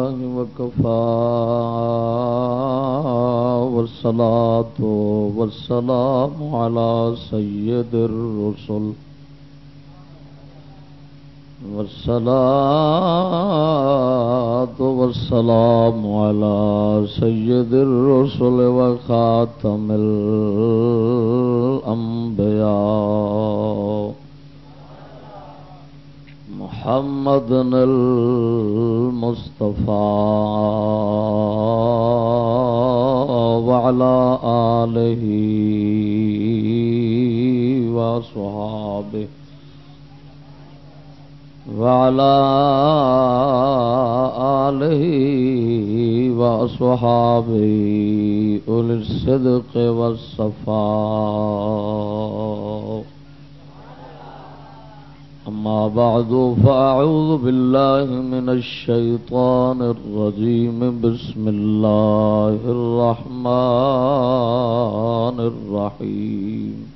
وكفى والصلاة والسلام على سيد الرسل والصلاة والسلام على سيد الرسل وخاتم الأنبياء محمد المصطفى وعلى آله وصحابه وعلى آله وصحابه أولي الصدق والصفاء أما بعد فأعوذ بالله من الشيطان الرجيم. بسم الله الرحمن الرحيم.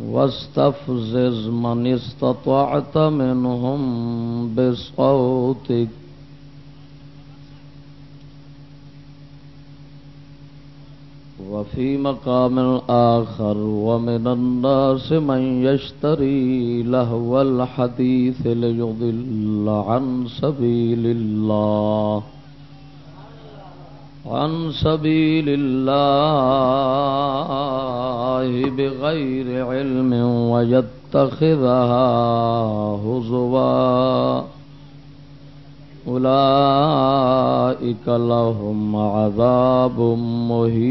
واستفزز من استطعت منهم بصوتك. وفي مقام آخر ومن الناس من يشتري لهو الحديث ليضل عن سبيل الله. عن سبيل الله بغير علم ويتخذها هزوا. أولئك لهم عذاب مهين.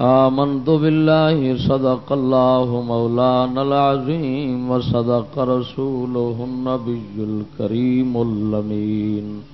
آمنت بالله، صدق الله مولانا العظيم، وصدق رسوله النبي الكريم اللمين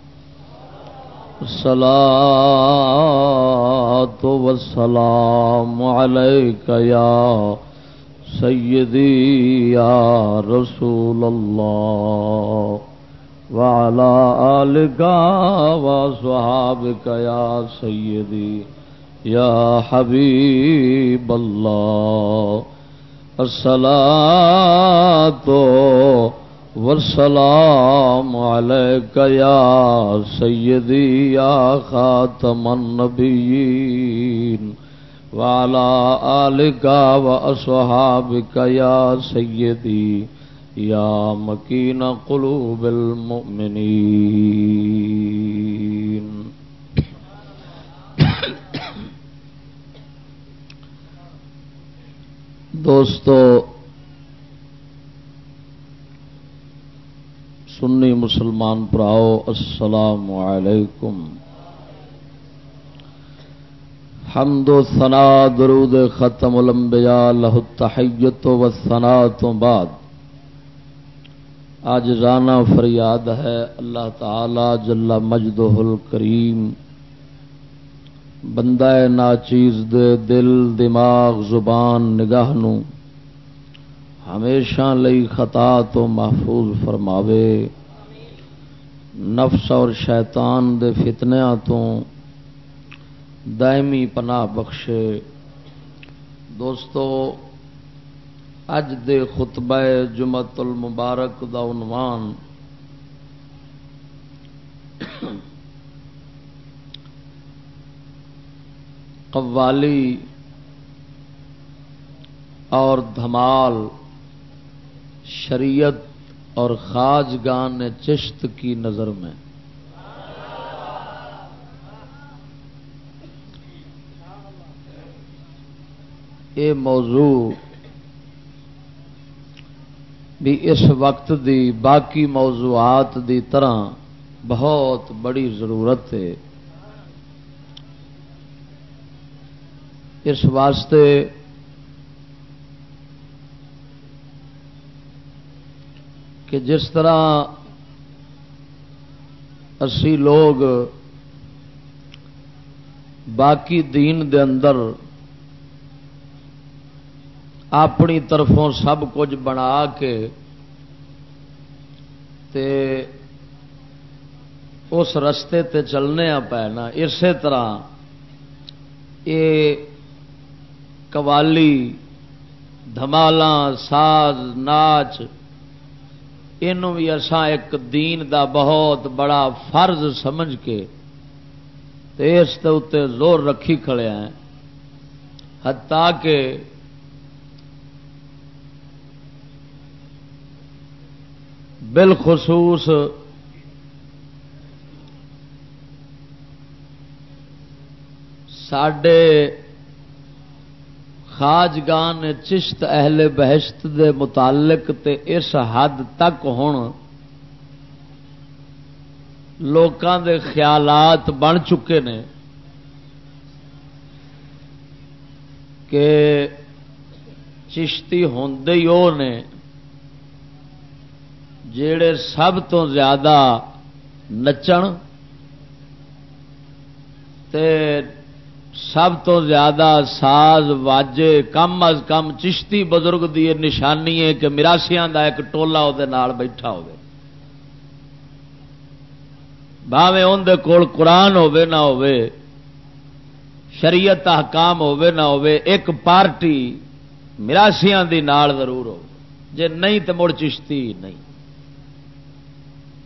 الصلاة والسلام عليك يا سيدي يا رسول الله وعلى آلك وصحابك يا سيدي يا حبيب الله الصلاة والسلام عليك يا سيدي يا خاتم النبيين وعلى آلك وأصحابك يا سيدي يا مكين قلوب المؤمنين. دوستو سنی مسلمان پراؤ، السلام علیکم۔ حمد و ثنا، درود ختم الانبیاء لہ تحیت و ثنا تو بعد۔ آج رانا فریاد ہے، اللہ تعالی جل مجد الکریم۔ بندہ ناچیز دے دل، دماغ، زبان، نگاہ نو۔ ہمیشہ لئی خطا تو محفوظ فرماوے۔ نفس اور شیطان دے فتنیا تو دائمی پناہ بخشے۔ دوستو، اج دے خطبہ جمت المبارک دا عنوان قوالی اور دھمال۔ شریعت اور خاج گان چشت کی نظر میں۔ یہ موضوع بھی اس وقت دی باقی موضوعات دی طرح بہت بڑی ضرورت ہے۔ اس واسطے کہ جس طرح اسی لوگ باقی دین دے اندر اپنی طرفوں سب کچھ بنا کے تے اس رستے تے چلنے پے نا اسی طرح یہ قوالی دمال ساز، ناچ یہ بھی اسان ایک دین دا بہت بڑا فرض سمجھ کے اس اتنے زور رکھی کھڑے ہیں۔ حتیٰ کہ بالخصوص سڈے خاجگان چشت اہل بہشت دے متعلق تے اس حد تک ہوں لوکاں دے خیالات بن چکے نے کہ چشتی ہی وہ نے جڑے سب تو زیادہ نچن تے سب تو زیادہ ساز واجے کم از کم چشتی بزرگ دی نشانی ہے کہ مراسیاں دا ایک ٹولا وہ بیٹھا ہوگا باوے اندر کول قرآن ہوے نہ ہوے شریعت حکام ہوے نہ ہوے ایک پارٹی مراسیاں دی نال ضرور ہو جے نہیں تو مڑ چشتی نہیں۔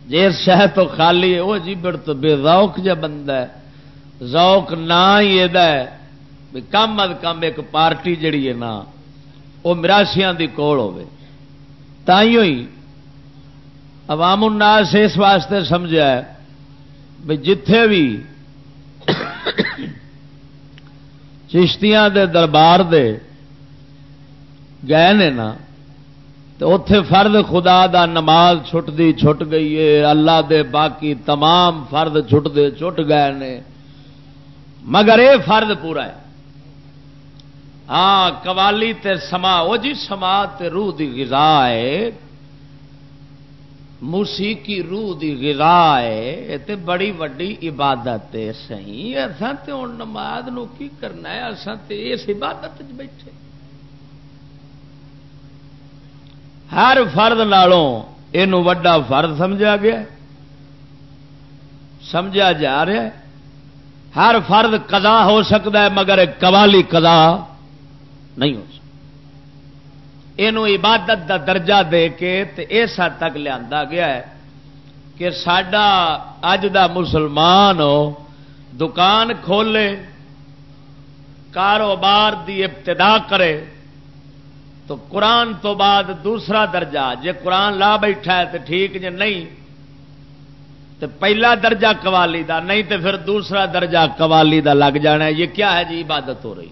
جی شہ تو خالی ہے، وہ جی بڑھ تو بے ذوق جا بندہ ہے۔ ذوق نہ ہی یہ کم از کم ایک پارٹی جڑی ہے نا وہ مراسیاں دی کول ہوے تائیوں ہی عوام الناس اس واسطے سمجھا ہے بھی جتھے بھی چشتیاں دے دربار دے گئے نے نا، تو اتے فرد خدا دا نماز چھٹتی چھٹ گئی ہے، اللہ دے باقی تمام فرد چھٹتے چھٹ گئے نے۔ مگر یہ فرد پورا ہے۔ ہاں قوالی تے سما وہ جی سما تے روح دی غذا ہے۔ موسیقی روح دی غذا ہے۔ تے بڑی وڈی عبادت ہے، صحیح۔ اصا تے ہوں نماز نو کی کرنا ہے؟ اصا تے اس عبادت بیٹھے۔ ہر فرد نالوں یہ وڈا فرد سمجھا گیا سمجھا جا رہا ہے۔ ہر فرد قضا ہو سکتا ہے، مگر قوالی قضا نہیں ہو سکتا۔ یہ عبادت دا درجہ دے کے اس حد تک لیا گیا ہے کہ سڈا اج دا مسلمان دکان کھولے، کاروبار دی ابتدا کرے، تو قرآن تو بعد دوسرا درجہ، جے قرآن لا بیٹھا ہے تو ٹھیک، جے نہیں تو پہلا درجہ قوالی دا، نہیں تو پھر دوسرا درجہ قوالی دا لگ جانا ہے۔ یہ کیا ہے جی؟ عبادت ہو رہی۔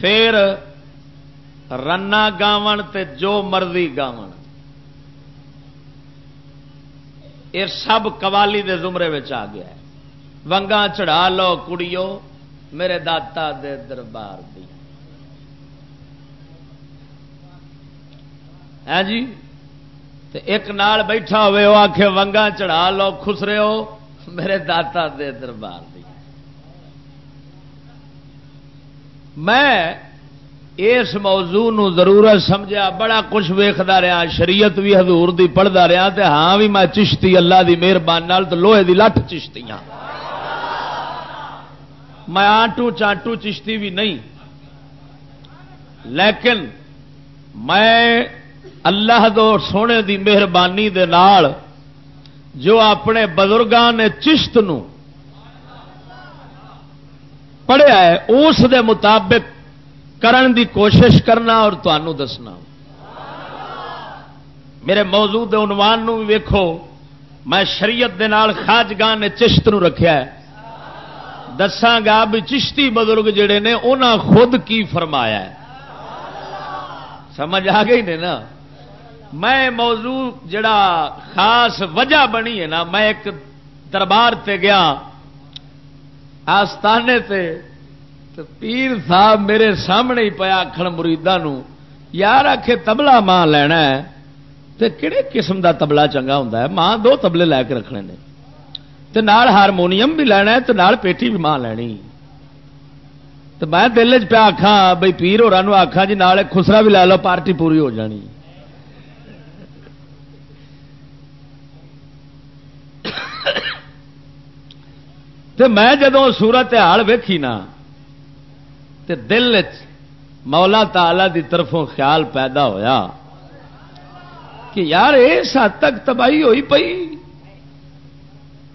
پھر رنا گاون تے جو مرضی گاون۔ یہ سب قوالی دے زمرے آ گیا ہے۔ ونگا چڑھا لو کڑیو، میرے داتا دے دربار دی۔ ہے جی؟ تے ایک نال بیٹھا ہوئے وہ آخ ونگا چڑھا لو خسرے ہو میرے داتا دے دربار دی۔ میں اس موضوع نو ضرورت سمجھا بڑا کچھ ویختا رہا شریعت بھی حضور دی پڑھتا رہا تے ہاں بھی میں چشتی اللہ دی مہربانی تو لوہے دی لٹ چشتی ہاں۔ میں آٹو چانٹو چشتی بھی نہیں، لیکن میں اللہ دو سونے دی مہربانی دے نال جو اپنے بزرگاں نے چشت نو پڑھیا ہے، اس دے مطابق کرن دی کوشش کرنا اور تنوع دسنا۔ میرے موضوع عنوان نو بھی ویکھو، میں شریعت دے نال خاجگاہ نے چشت نو رکھیا ہے۔ دساگا بھی چشتی بزرگ جڑے نے، انہاں خود کی فرمایا ہے۔ سمجھ آ گئی نے نا؟ میں موضوع جڑا خاص وجہ بنی ہے نا، میں ایک دربار تے گیا، آستانے تے، تو پیر صاحب میرے سامنے ہی پیا آخر مریدا یار آ کے تبلا ماں لینا ہے تو کہڑے قسم دا تبلا چنگا ہوں ماں دو تبلے لے کے رکھنے نے۔ تو نال ہارمونیم بھی لینا ہے تو نال پیٹی بھی ماں لینی۔ تو میں دل چ پیا آخا بھائی پیر ہوا آخا جی نال خسرا بھی لے لو، پارٹی پوری ہو جانی۔ تو میں جدو سورت حال ویکھی نا تو دل مولا تالا دی طرفوں خیال پیدا ہویا کہ یار اس حد تک تباہی ہوئی پئی۔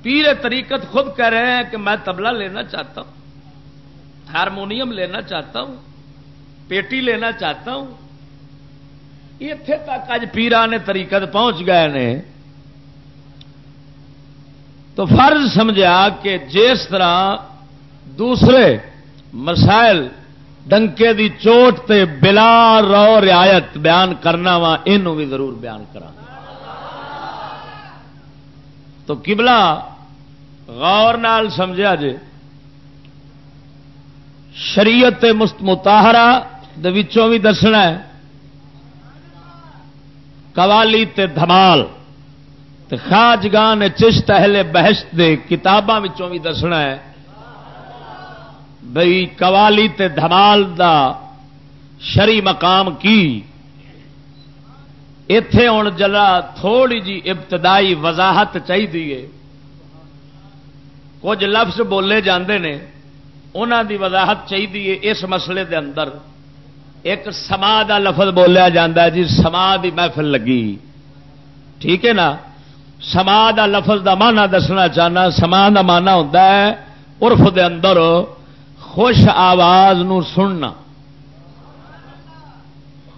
پیر طریقت خود کہہ رہے ہیں کہ میں تبلا لینا چاہتا ہوں، ہارمونیم لینا چاہتا ہوں، پیٹی لینا چاہتا ہوں۔ اتے تک اج پیرا نے طریقت پہنچ گئے نے۔ تو فرض سمجھا کہ جس طرح دوسرے مسائل ڈنکے دی چوٹ تے بلا رو رعایت بیان کرنا وا یہ بھی ضرور بیان کرا تو کبلا غور نال سمجھا جے، شریعت متاہرا وچوں بھی دسنا ہے۔ قوالی تے دھمال۔ خاجگان چشت اہل بہشت دے کتاباں بھی دسنا ہے۔ بھئی قوالی تے دھمال دا شری مقام کی؟ اتے ہوں جلا تھوڑی جی ابتدائی وضاحت چاہیے کچھ لفظ بولے جاندے نے انہوں دی وضاحت چاہیے اس مسئلے دے اندر۔ ایک سما دا لفظ بولیا جا جی سما دی محفل لگی۔ ٹھیک ہے نا؟ سما دا لفظ دا مانا دسنا چاہنا سما دا مانا ہوتا ہے عرف دے اندر خوش آواز نو سننا۔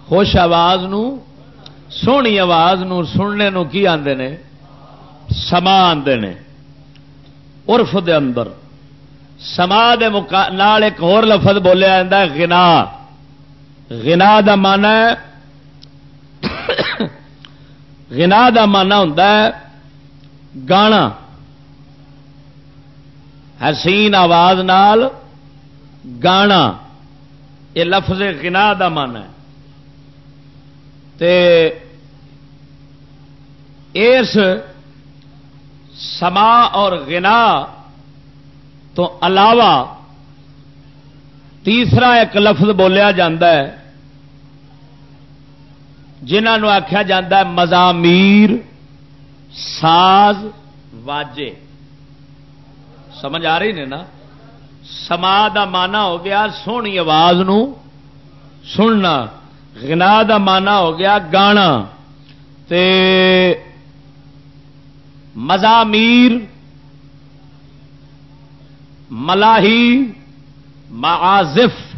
خوش آواز نو، سونی آواز نو سننے نو کی آندے نے؟ سما آندے نے۔ عرف دے اندر۔ سما دے مقا... نال ایک اور لفظ بولیا جا گنا گنا دا مانا ہے گنا دا مانا ہوں گانا۔ حسین آواز نال گانا۔ یہ لفظ گنا دا من ہے۔ اس سما اور گنا تو علاوہ تیسرا ایک لفظ بولیا جا جنہوں آخیا جا مزامیر ساز واجے۔ سمجھ آ رہی نے نا؟ سما دا مانا ہو گیا سونی آواز نو، سننا۔ گنا دا مانا ہو گیا گانا۔ تے مزامیر ملاحی معازف،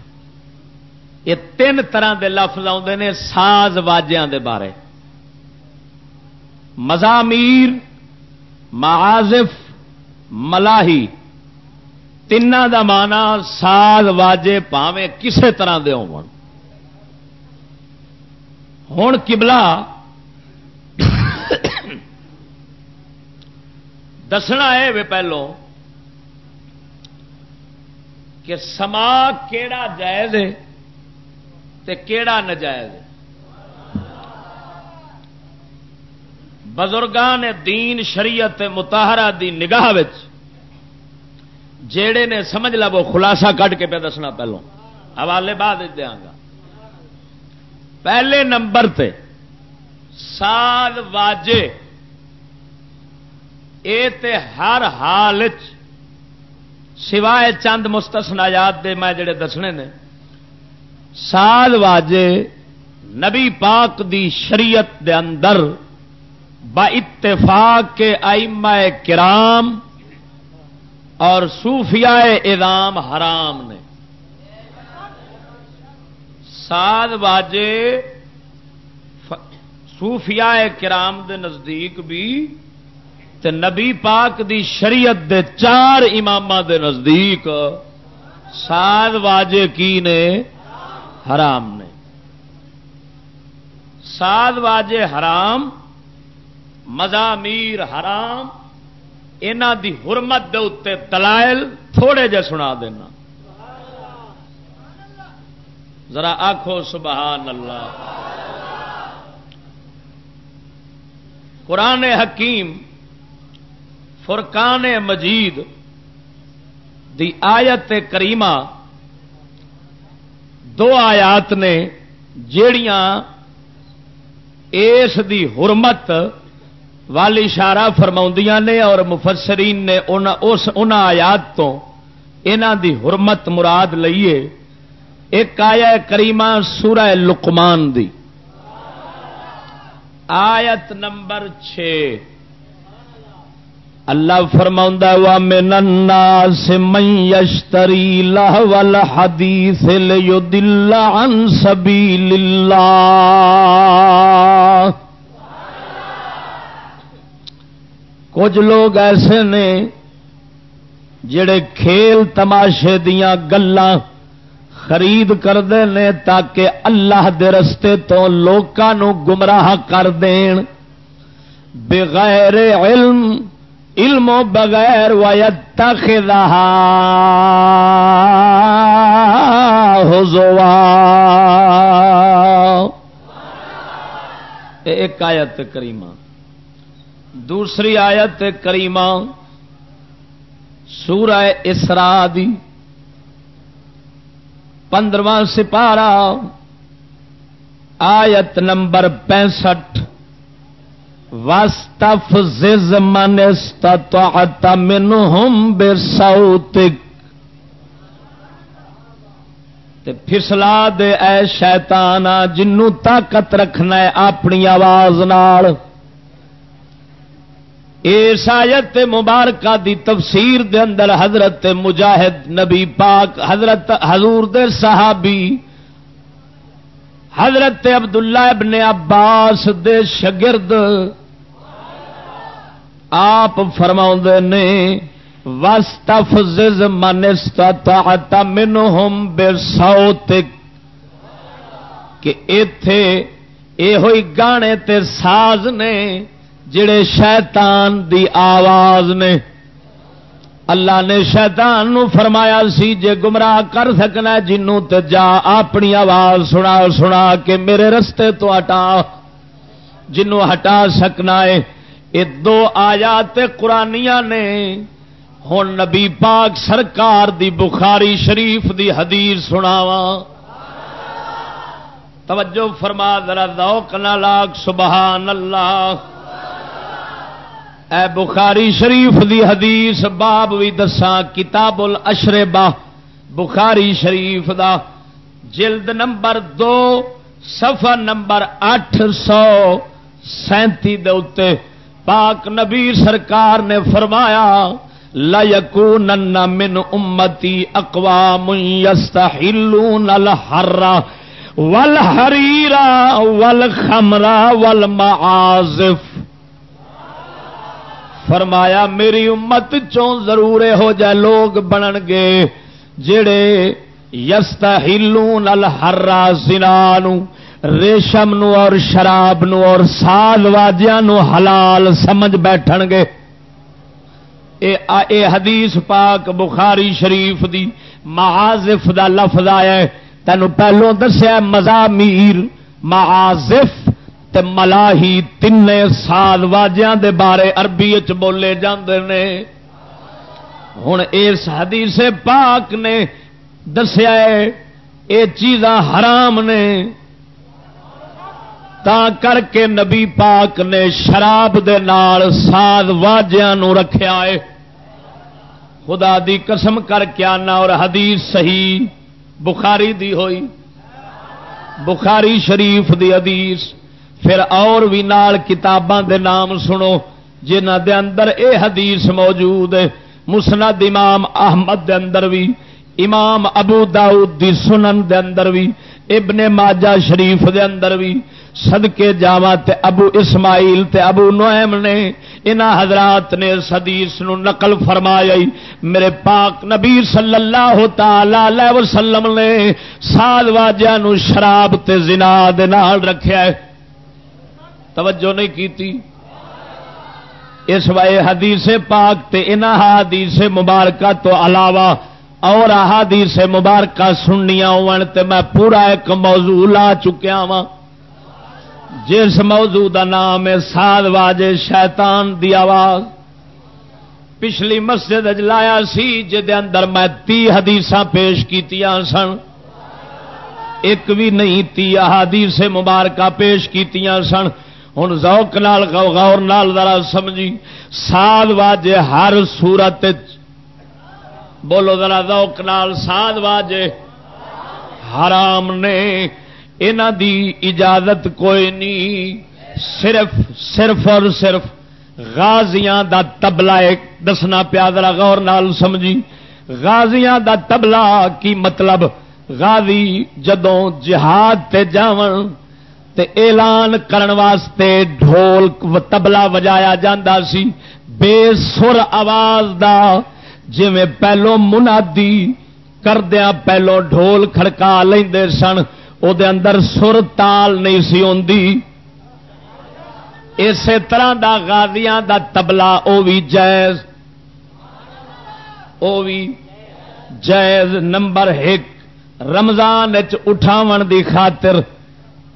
یہ تین طرح کے لفظ آتے ہیں ساز واجیاں دے بارے۔ مزامیر معازف ملاحی تین دا مانا ساز واجے پاوے کسے طرح دے ہوں کبلا دسنا ہے پہلو کہ سما کیڑا جائز ہے تے کیڑا نجائز ہے۔ بزرگان دین شریعت متاہرہ دی نگاہ جیڑے نے سمجھ لا وہ خلاصہ کٹ کے پہ دسنا پہلو۔ حوالے بعد دیا گا۔ پہلے نمبر تے سال واجے، اے تے ہر حال سوائے چند مستسنایات دے میں جڑے دسنے نے، سال واجے نبی پاک دی شریعت دے اندر با اتفاق کے ائمہ کرام اور صوفیاء ادام حرام نے۔ ساد باجے صوفیاء کرام دے نزدیک بھی تے نبی پاک دی شریعت دے چار امام دے نزدیک ساد واجے کی نے؟ حرام نے۔ ساد واجے حرام مزامیر حرام اینا دی حرمت دے اتنے دلائل تھوڑے جے سنا دینا۔ ذرا آخو سبحان اللہ۔ قرآن حکیم، فرقان مجید دی آیت کریمہ دو آیات نے جیڑیاں اس دی حرمت والی اشارہ فرما نے اور مفسرین نے ان آیات تو انہ دی حرمت مراد لئیے ایک آیا کریمہ سورہ لقمان دی۔ آیت نمبر چھ۔ اللہ فرما وا من الناس من یشتری لہو الحدیث لیدل عن سبیل اللہ کچھ لوگ ایسے نے جڑے کھیل تماشے دیاں گلاں خرید کرتے ہیں تاکہ اللہ دے رستے تو لوگوں گمراہ کر دین۔ بغیر علم علم و بغیر ایک آیت کریمہ۔ دوسری آیت کریمہ سورہ اسرا دی پندرواں سپارہ آیت نمبر پینسٹھ۔ وسطف زز من استطعت منهم بصوتك۔ تے پھسلا دے اے شیطان جنوں طاقت رکھنا ہے اپنی آواز نال۔ اس آیت مبارکہ دی تفسیر دے اندر حضرت مجاہد نبی پاک، حضرت حضور دے صحابی، حضرت عبداللہ ابن عباس دے شگرد آپ فرما نے وسطف منستا من ہوم بے سو کہ اتے یہ گانے تے ساز نے جڑے شیطان دی آواز نے اللہ نے شیطان نو فرمایا سی جے گمراہ کر سکنا جنوں تے جا اپنی آواز سنا سنا کے میرے رستے تو ہٹا، جنوں ہٹا سکنا ہے۔ یہ دو آیات قرآنیا نے ہوں نبی پاک سرکار دی بخاری شریف دی حدیث سناوا توجہ فرما، ذرا ذوق لاک سبحان اللہ۔ اے بخاری شریف دی حدیث، باب بھی دساں کتاب الاشربہ بخاری شریف دا جلد نمبر دو، صفحہ نمبر اٹھ سو سینتی دے پاک نبی سرکار نے فرمایا، لَيَكُونَنَّ مِنْ أُمَّتِي أَقْوَامٌ يَسْتَحِلُّونَ الْحَرَّ وَالْحَرِيرَ وَالْخَمْرَ وَالْمَعَازِفِ۔ فرمایا میری امت چون ضرور ہو جائے لوگ بنن گے۔ جڑے یستحلون الحرا زنانو ریشم نو اور شراب نو اور سال واجیا نو حلال سمجھ بیٹھ گے۔ اے, اے حدیث پاک بخاری شریف دی معازف دا لفظ آیا ہے۔ تینوں پہلو دسیا مزامیر معازف تے ملاہی تین سال واجیاں دے بارے عربی چ بولے جاندے نے۔ ہوں اس حدیث پاک نے دسیا یہ چیزاں حرام نے۔ تا کر کے نبی پاک نے شراب دے نال ساد واجیا رکھیا ہے۔ خدا دی قسم کر کے آنا اور حدیث صحیح بخاری دی ہوئی۔ بخاری شریف دی حدیث۔ پھر اور بھی نال کتاباں دے نام سنو جنہ دے اندر اے حدیث موجود ہے۔ مسند امام احمد دے اندر بھی، امام ابو داؤد دی سنن دے اندر بھی، ابن ماجہ شریف دے اندر بھی۔ سدکے جاوا تے ابو اسماعیل تے ابو نویم نے انہ حضرات نے اس حدیث نو نقل فرمایا۔ میرے پاک نبی صلی اللہ تعالی وسلم نے سال واجیا نو شراب تے زنا دے نال رکھیا ہے۔ توجہ نہیں کیتی۔ اس وائے حدیث پاک تے انہ حدیث مبارکہ تو علاوہ اور احادیث مبارکہ سننیاں ہون تے میں پورا ایک موضوع لا چکیا وا جس موضوع کا نام ہے ساد واجے شیطان دی آواز۔ پچھلی مسجد لایا سی اندر میں تی حدیث پیش کی سن۔ ایک بھی نہیں، تی حدیث مبارکہ پیش کی سن۔ ہوں ذوق نال غور نال ذرا سمجھی۔ ساد واجے ہر سورت بولو ذرا ذوق نال ساد واجے۔ حرام نے انہ دی اجازت کوئی نہیں صرف صرف اور صرف غازیاں دا تبلا دسنا پیا ذرا غور نال سمجھی۔ غازیاں دا تبلا کی مطلب غازی جدوں جہاد تے جاون تے اعلان کرن واسطے ڈھول تبلا وجایا جاندہ سی۔ بے سر آواز دا جی پہلو منادی کردیا پہلو ڈھول کھڑکا لیندے سن او دے اندر سر تال نہیں سی ہوندی۔ اسی طرح دا غازیاں دا تبلا او بھی جائز۔ او بھی جائز نمبر ایک۔ رمضان اٹھاون دی خاطر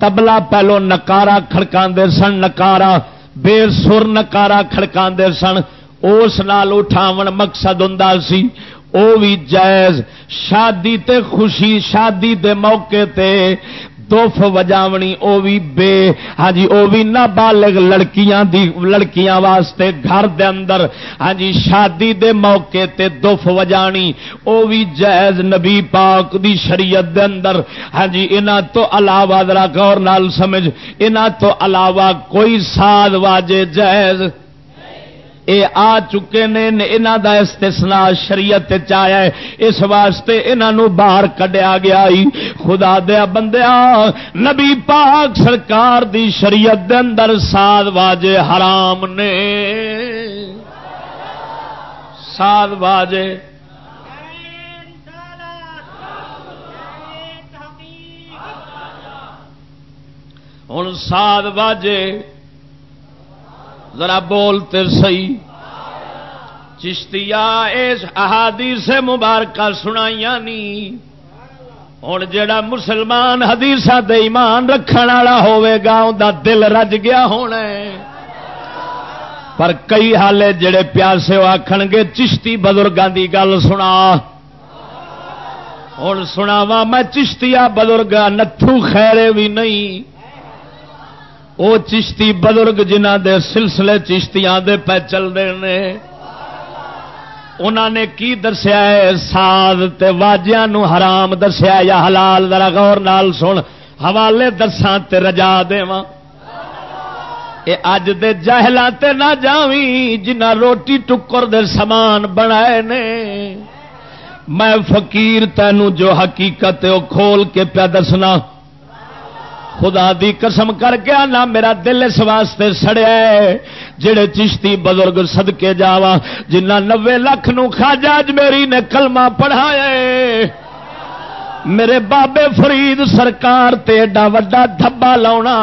تبلا پہلو نکارا کھڑکا سن نکارا بے سر نکارا کھڑکا سن اس نال اٹھاون مقصد ہوں سی او بھی جائز شادی تے خوشی شادی دے موقع تے دوف وجاونی، او بھی بے۔ ہاں جی او بھی نابالغ لڑکیاں دی، لڑکیاں واسطے گھر دے اندر۔ ہاں جی شادی دے موقع تے دوف وجانی، او بھی جائز نبی پاک دی شریعت دے اندر۔ ہاں جی انہاں تو علاوہ ذرا غور نال سمجھ، انہاں تو علاوہ کوئی ساز واجے جائز اے آ چکے نے انہوں دا استثناء شریعت چایا ہے۔ اس واسطے انہوں باہر کڈیا گیا ہی خدا دیا بندیا نبی پاک سرکار دی شریعت دے اندر ساد واجے حرام نے۔ ساد واجے۔ ہوں ساد واجے۔ ذرا بولتے سی چشتیا اس احادیث مبارکہ سنائی نہیں ہوں جا مسلمان حدیث دے ایمان رکھن والا ہوگا ان دل رج گیا ہونا پر کئی حالے جڑے پیاسے آخ گے، چشتی بزرگوں کی گل سنا۔ ہوں سناوا میں چشتیا بزرگ نتھو خیرے بھی نہیں۔ وہ چشتی بزرگ جنہ دے سلسلے چشتیاں دے پہ چلتے ہیں انہوں نے کی دسیا ہے؟ ساد تے واجیاں نو حرام دسیا یا حلال؟ ذرا غور نال سن، حوالے دساں تے رجا دیواں۔ اے اج دے جہلاں تے نہ جاویں جنہ روٹی ٹکر دے سامان بنائے نے۔ میں فقیر تینوں جو حقیقت ہے وہ کھول کے پیا دسنا۔ خدا دی قسم کر کے آنا، میرا دل اس واسطے سڑیا ہے۔ جڑے چشتی بزرگ سدکے جاوا جنہ نوے لکھ نو خاجاج میری نے کلمہ پڑھایا میرے بابے فرید سرکار تے ایڈا وڈا دھبا لاؤنا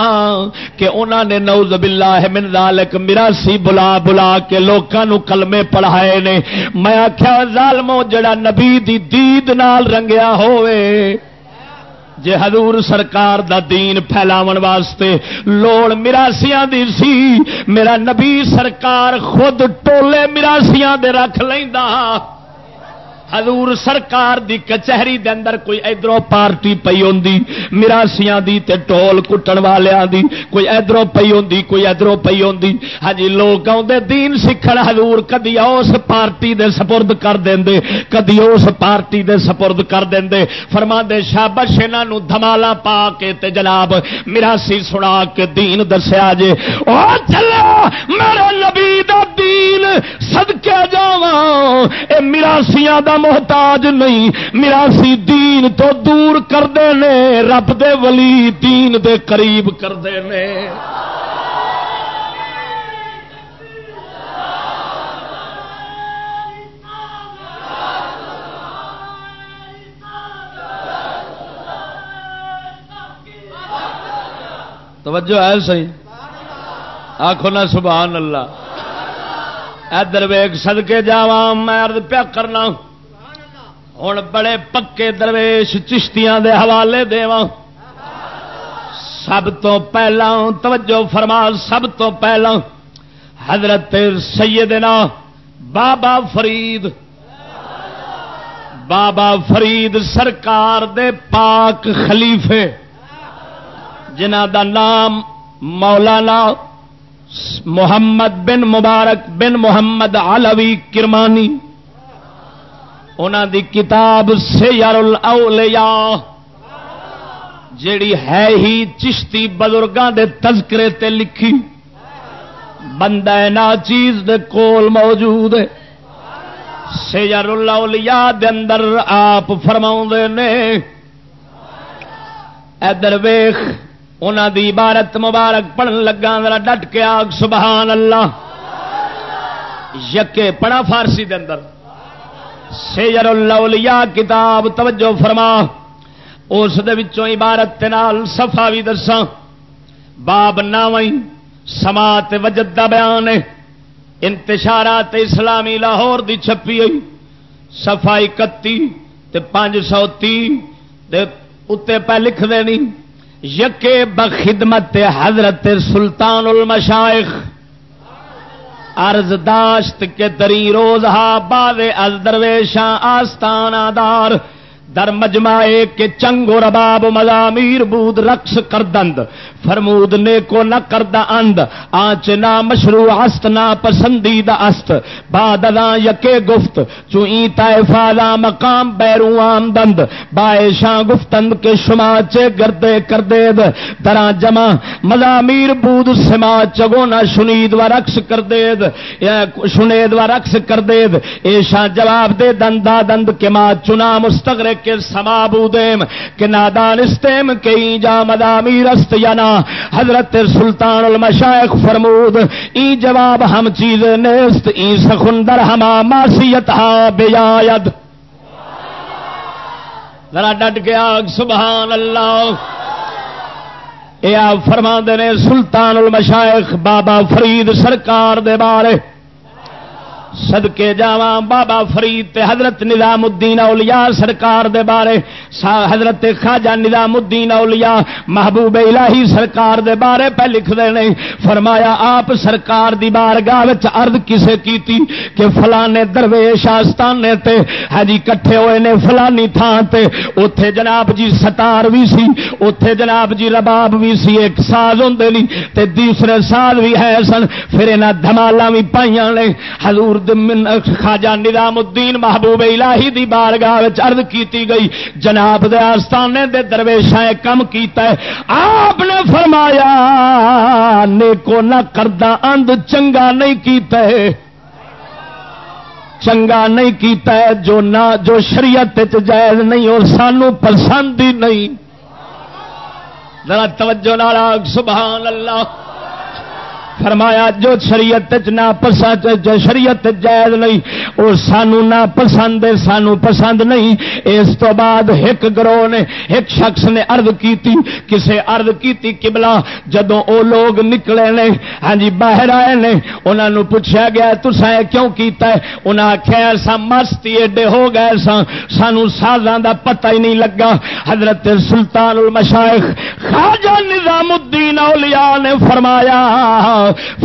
کہ انہوں نے نوز باللہ من ذالک مراسی بلا بلا کے لوکاں نو کلمے پڑھائے نے۔ میں آخیا ظالمو، جڑا نبی دی دید نال رنگیا ہوئے جے حضور سرکار دا دین پھیلاون واسطے لوڑ مراسیاں دی سی، میرا نبی سرکار خود ٹولے مراسیاں دے رکھ لیندا۔ حضور سرکار دی کچہری دے اندر کوئی ادھروں پارٹی پی ہوں مراسیاں دی تے ٹول کٹن والیاں دی، کوئی ادھروں پی ہوں کوئی ادھروں پی ہوں ہاں جی لوگ آدھے دین سیکھن حضور کدی اس پارٹی دے سپرد کر دیں کدی اس پارٹی دے سپرد کر دیں فرما دے شابش انہوں دھمالا پا کے تے جناب مراسی سنا کے دین دسیا جے۔ او چلا میرے نبی دین صدقے جاواں۔ اے مراسیاں دا محتاج نہیں مراسی دین تو دور کرتے ہیں رب دے ولی دین دے قریب کرتے ہیں توجہ ہے صحیح؟ آخو نا سبحان اللہ۔ ادھر ویگ سدکے جا میں ارد پیا کرنا۔ ہوں بڑے پکے درویش چشتیاں دے حوالے سب تو پہلا، توجہ فرما، سب تو پہلا حضرت سیدنا بابا فرید۔ بابا فرید سرکار دے پاک خلیفے، جنہ دا نام مولانا محمد بن مبارک بن محمد علوی کرمانی دی کتاب سیر الاولیاء، جیڑی ہے ہی چشتی بزرگاں دے تذکرے تے لکھی۔ بندہ نا چیز دے کول موجود ہے۔ سیر الاولیاء دے اندر آپ فرما نے ادر ویخ انہوں دی عبارت مبارک پڑھن لگا میرا ڈٹ کے آگ سبحان اللہ یکے پڑھا فارسی دے اندر۔ سیر الاولیاء کتاب، توجہ فرما۔ اس عبارت نال صفا بھی دسا باب ناوئی سماعت وجد دا بیان انتشارات اسلامی لاہور دی چھپی ہوئی۔ صفا اکتی تے پانچ سو تی۔ پہ لکھ دینی۔ یکے بخدمت حضرت سلطان المشائخ۔ عرض داشت کے تری روز ہا باد از درویشاں آستانہ دار۔ در مجمع کے چنگو رباب مزامیر بود رقص کردند فرمود نے کو نہ کرد اند۔ آنچ نہ مشروع است نہ پسندیدہ است۔ باد یکے گفت۔ چو ای طائفہ مقام بیرو آمدند۔ بائشاں گفتند کے شما چے گردے کردید۔ درا جمع مزامیر بود سما چگو نہ شنید و رقص کردید۔ شنید و رقص کردید۔ ایشاں جواب دے دندا دند کے ما چنا مستغرق کے سما بودیم، کہ نادان استیم، کہ جا مدامیر است یا نا؟ حضرت سلطان المشائخ فرمود، ای جواب ہم چیز نیست، ای سخندر ہما ماسیت ہا بیاید۔ ذرا ڈٹ گیا، سبحان اللہ۔ اے آپ فرما نے، سلطان المشائخ بابا فرید سرکار دے بارے۔ سدکے جا بابا فرید تے حضرت نظام الدین اولیاء سرکار دے بارے حضرت خواجہ نظام الدین اولیاء محبوب الہی سرکار دے بارے پہ لکھ دے فرمایا آپ سرکار دی بارگاہ عرض کسے کیتی کہ فلانے درویش آستانے تے ہاں جی کٹھے ہوئے نے فلانی تھان تے، اوتھے جناب جی ستار بھی سی، اوتھے جناب جی رباب بھی سی، ایک ساز ہوندے نہیں تے دوسرے ساز بھی ہے سن، پھر انہاں دھمالاں بھی پائیاں نے، حضور من خاجا نظام الدین محبوب الہی دی بارگاہ وچ عرض کیتی گئی، جناب دے آستانے دے درویشاں کم کیتا ہے۔ آپ نے فرمایا، نیکو نہ کردہ اند چنگا نہیں کیتا ہے۔ چنگا نہیں کیتا ہے، جو نہ، جو شریعت جائز نہیں، اور سانو پسند ہی نہیں۔ ذرا توجہ نالا سبحان اللہ۔ فرمایا، جو شریعت نہ پسند شریعت جائز نہیں، وہ سانو نہ پسند سانو پسند نہیں۔ اس تو بعد ایک گروہ نے، ایک شخص نے ارد کی کسے ارد کی کبلا جدو او لوگ نکلے نے ہاں جی باہر آئے نے انہوں نے پوچھا گیا تسا کیوں کیتا ہے؟ انہیں آخیا سا مستی ایڈے ہو گئے سا سانو سازاں دا پتہ ہی نہیں لگا۔ حضرت سلطان المشائخ خواجہ نظام الدین اولیاء نے فرمایا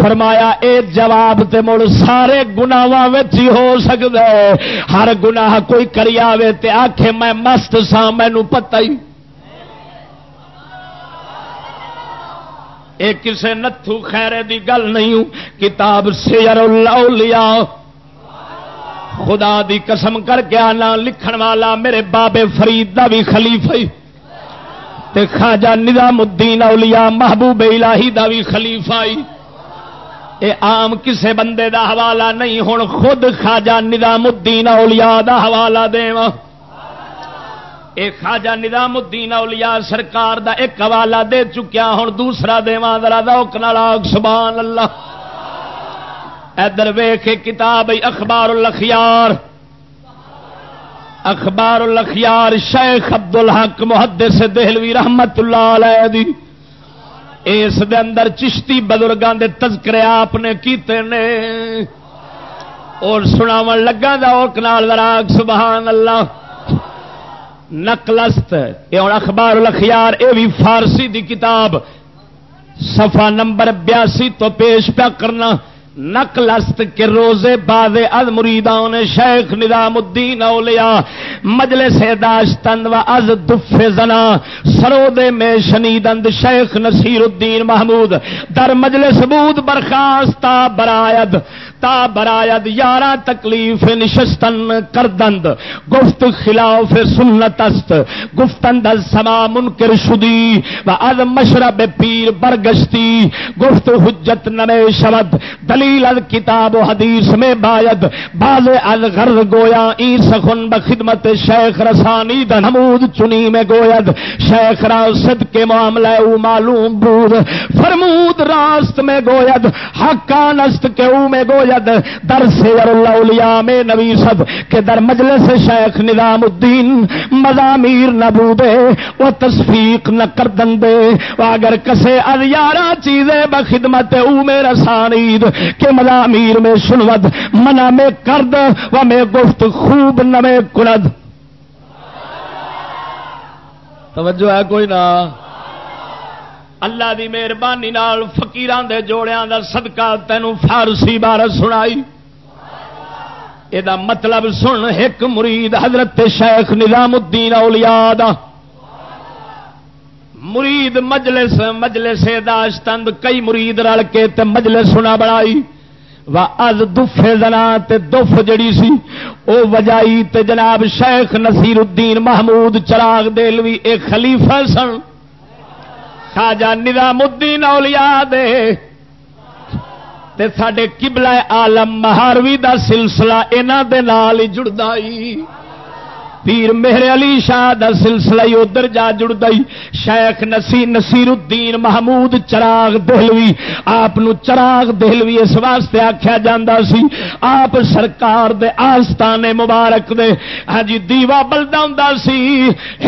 فرمایا، اے جواب تے مڑ سارے گناواں ہی ہو سکتا ہے ہر گناہ کوئی کری آوے تے آکھے، میں مست سا مینو پتہ ہی۔ اے کسے نتھو خیرے دی گل نہیں کتاب سیر الاولیاء۔ خدا دی قسم کر کے آنا، لکھن والا میرے بابے فرید دا بھی خلیفہ تے خواجہ نظام الدین اولیاء، محبوب الہی دا بھی خلیفہ اے عام کسے بندے دا حوالہ نہیں ہوں خود خاجا نظام الدین اولیاء دا حوالہ دے اے خاجا نظام الدین اولیاء سرکار دا ایک حوالہ دے چکیا ہوں دوسرا دے ذرا دوک نالاگ سبحان اللہ۔ ادھر ویخ کتاب اخبار الاخیار اخبار الاخیار شیخ عبد الحق محدث دہلوی رحمت اللہ علیہ دی۔ اس دے اندر چشتی بزرگوں دے تذکرے آپ نے کیتے نے۔ اور سناو لگا دا اور کنال دراگ سبحان اللہ۔ نقلست، یہ ہوں اخبار الخیار یہ بھی فارسی دی کتاب۔ صفحہ نمبر بیاسی تو پیش پیا کرنا۔ نقلست کے روزے باز از مریدان شیخ نظام الدین اولیاء، مجلس داشتند و از دف زنا، سرود میں شنیدند شیخ نصیر الدین محمود۔ در مجلس بود برخاستا برایت تا براید یارہ تکلیف نشستن کردند۔ گفت خلاف سنت است۔ گفتند از سما منکر شدی و از مشرب پیر برگشتی۔ گفت حجت نمے شود۔ دلیل از کتاب و حدیث میں باید۔ باز از غرض گویا ای سخن بخدمت شیخ رسانی د نمود چنی میں گوید۔ شیخ راست کے معاملہ او معلوم بود۔ فرمود راست میں گوید۔ حقان است کے او میں گوید۔ گوید در سیر اللہ میں نبی سب کہ در مجلس شیخ نظام الدین مزامیر نبودے و تصفیق نہ کر دندے و اگر کسے از یارہ چیزیں بخدمت او میں رسانید کہ مزامیر میں سنود، منع میں کرد و میں گفت خوب نمے کند۔ توجہ ہے کوئی نہ۔ اللہ دی مہربانی فکیران دے جوڑیاں دا صدقہ تینوں فارسی بار سنائی۔ یہ مطلب سن ایک مرید حضرت شیخ نظام الدین اولیاء دا۔ مرید مجلس مجلس داشتند، کئی مرید رل کے تے مجلس سنا بنائی۔ از دفے زنا تے دف جڑی سی، او وجائی تے جناب شیخ نصیر الدین محمود چراغ دلوی ایک خلیفہ سن۔ خاجا نظام الدین اولیاء دے۔ تے ساڈے قبلہ عالم مہاروی دا سلسلہ انہاں دے نال ہی جڑدا ہی۔ پیر میرے علی شاہ دا سلسلہ ہی ادھر جا جڑ گئی شیخ نسی نصیر الدین محمود چراغ دہلوی۔ آپ چراغ دہلوی اس واسطے آخیا جا سی۔ آپ سرکار دے آستانے مبارک دے۔ ہاں جی دیوا بلدا ہوں سی۔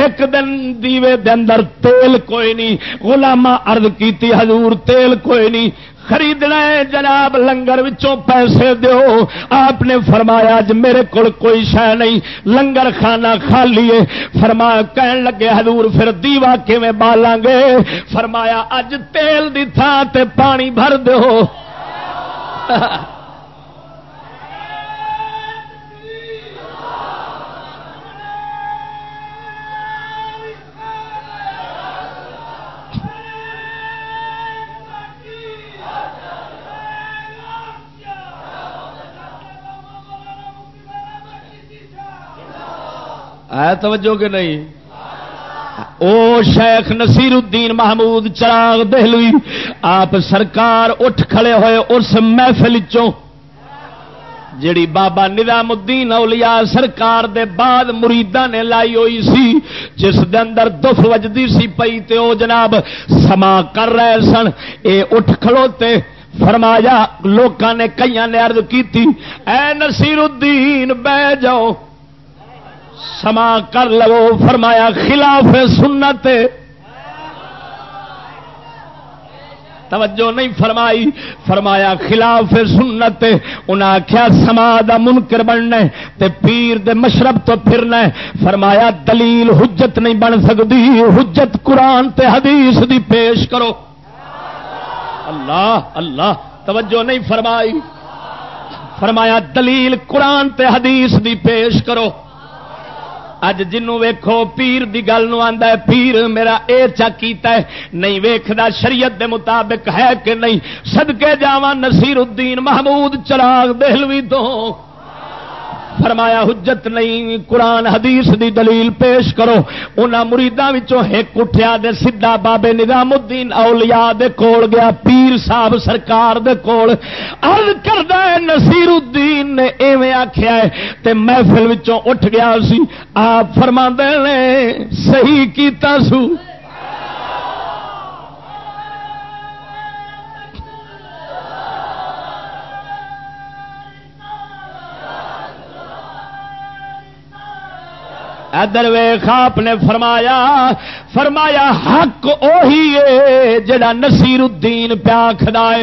ایک دن دیوے دے اندر تیل کوئی نہیں۔ غلامہ عرض کیتی، حضور تیل کوئی نہیں۔ خریدنا ہے جناب، لنگر وچوں پیسے دیو۔ آپ نے فرمایا اج میرے کو کوئی شہ نہیں، لنگر کھانا خالی ہے۔ فرمایا، کہن لگے، حضور پھر دیوا کیویں بالاں گے؟ فرمایا اج تیل دی تھان تے پانی بھر دیو۔ ہے توجہ کہ نہیں؟ او شیخ نصیر الدین محمود چراغ دہلوی، آپ سرکار اٹھ کھڑے ہوئے اس محفل چوں جڑی بابا نظام الدین اولیاء سرکار دے بعد مریدا نے لائی ہوئی سی، جس دے اندر دف وجدی سی پئی تے او جناب سما کر رہے سن۔ اے اٹھ کھڑوتے فرمایا، لوکاں نے کئیاں نے عرض کیتی، اے نصیر الدین بہ جاؤ سما کر لو، فرمایا خلاف سنت۔ توجہ نہیں فرمائی، فرمایا خلاف سنت۔ انہیں آخیا سما دا منکر بننا تے پیر دے مشرب تو پھرنا فرمایا دلیل حجت نہیں بن سکتی حجت قرآن تے حدیث دی پیش کرو۔ اللہ اللہ، توجہ نہیں فرمائی۔ فرمایا دلیل قرآن تے حدیث دی پیش کرو۔ اج جنوں ویکھو پیر دی گل نو آندا ہے، پیر میرا اے چا کیتا ہے۔ نہیں ویکھدا شریعت دے مطابق ہے کہ نہیں؟ صدکے جاواں نصیر الدین محمود چراغ دہلوی تو۔ فرمایا، حجت نہیں، قرآن، حدیث دی دلیل پیش کرو۔ انہاں مریداں وچوں ایک اٹھیا دے سیدھا بابے نظام الدین اولیاء دے کول گیا، پیر صاحب سرکار دے کول۔ عرض کردا ہے، نصیر الدین نے ایویں آکھیا ہے، تے محفل وچوں اٹھ گیا سی۔ آپ فرماندے نے، صحیح کیتا سو۔ ادر ویخ آپ نے فرمایا فرمایا حق اوہی ہے جڑا نصیر الدین پیا کھدائے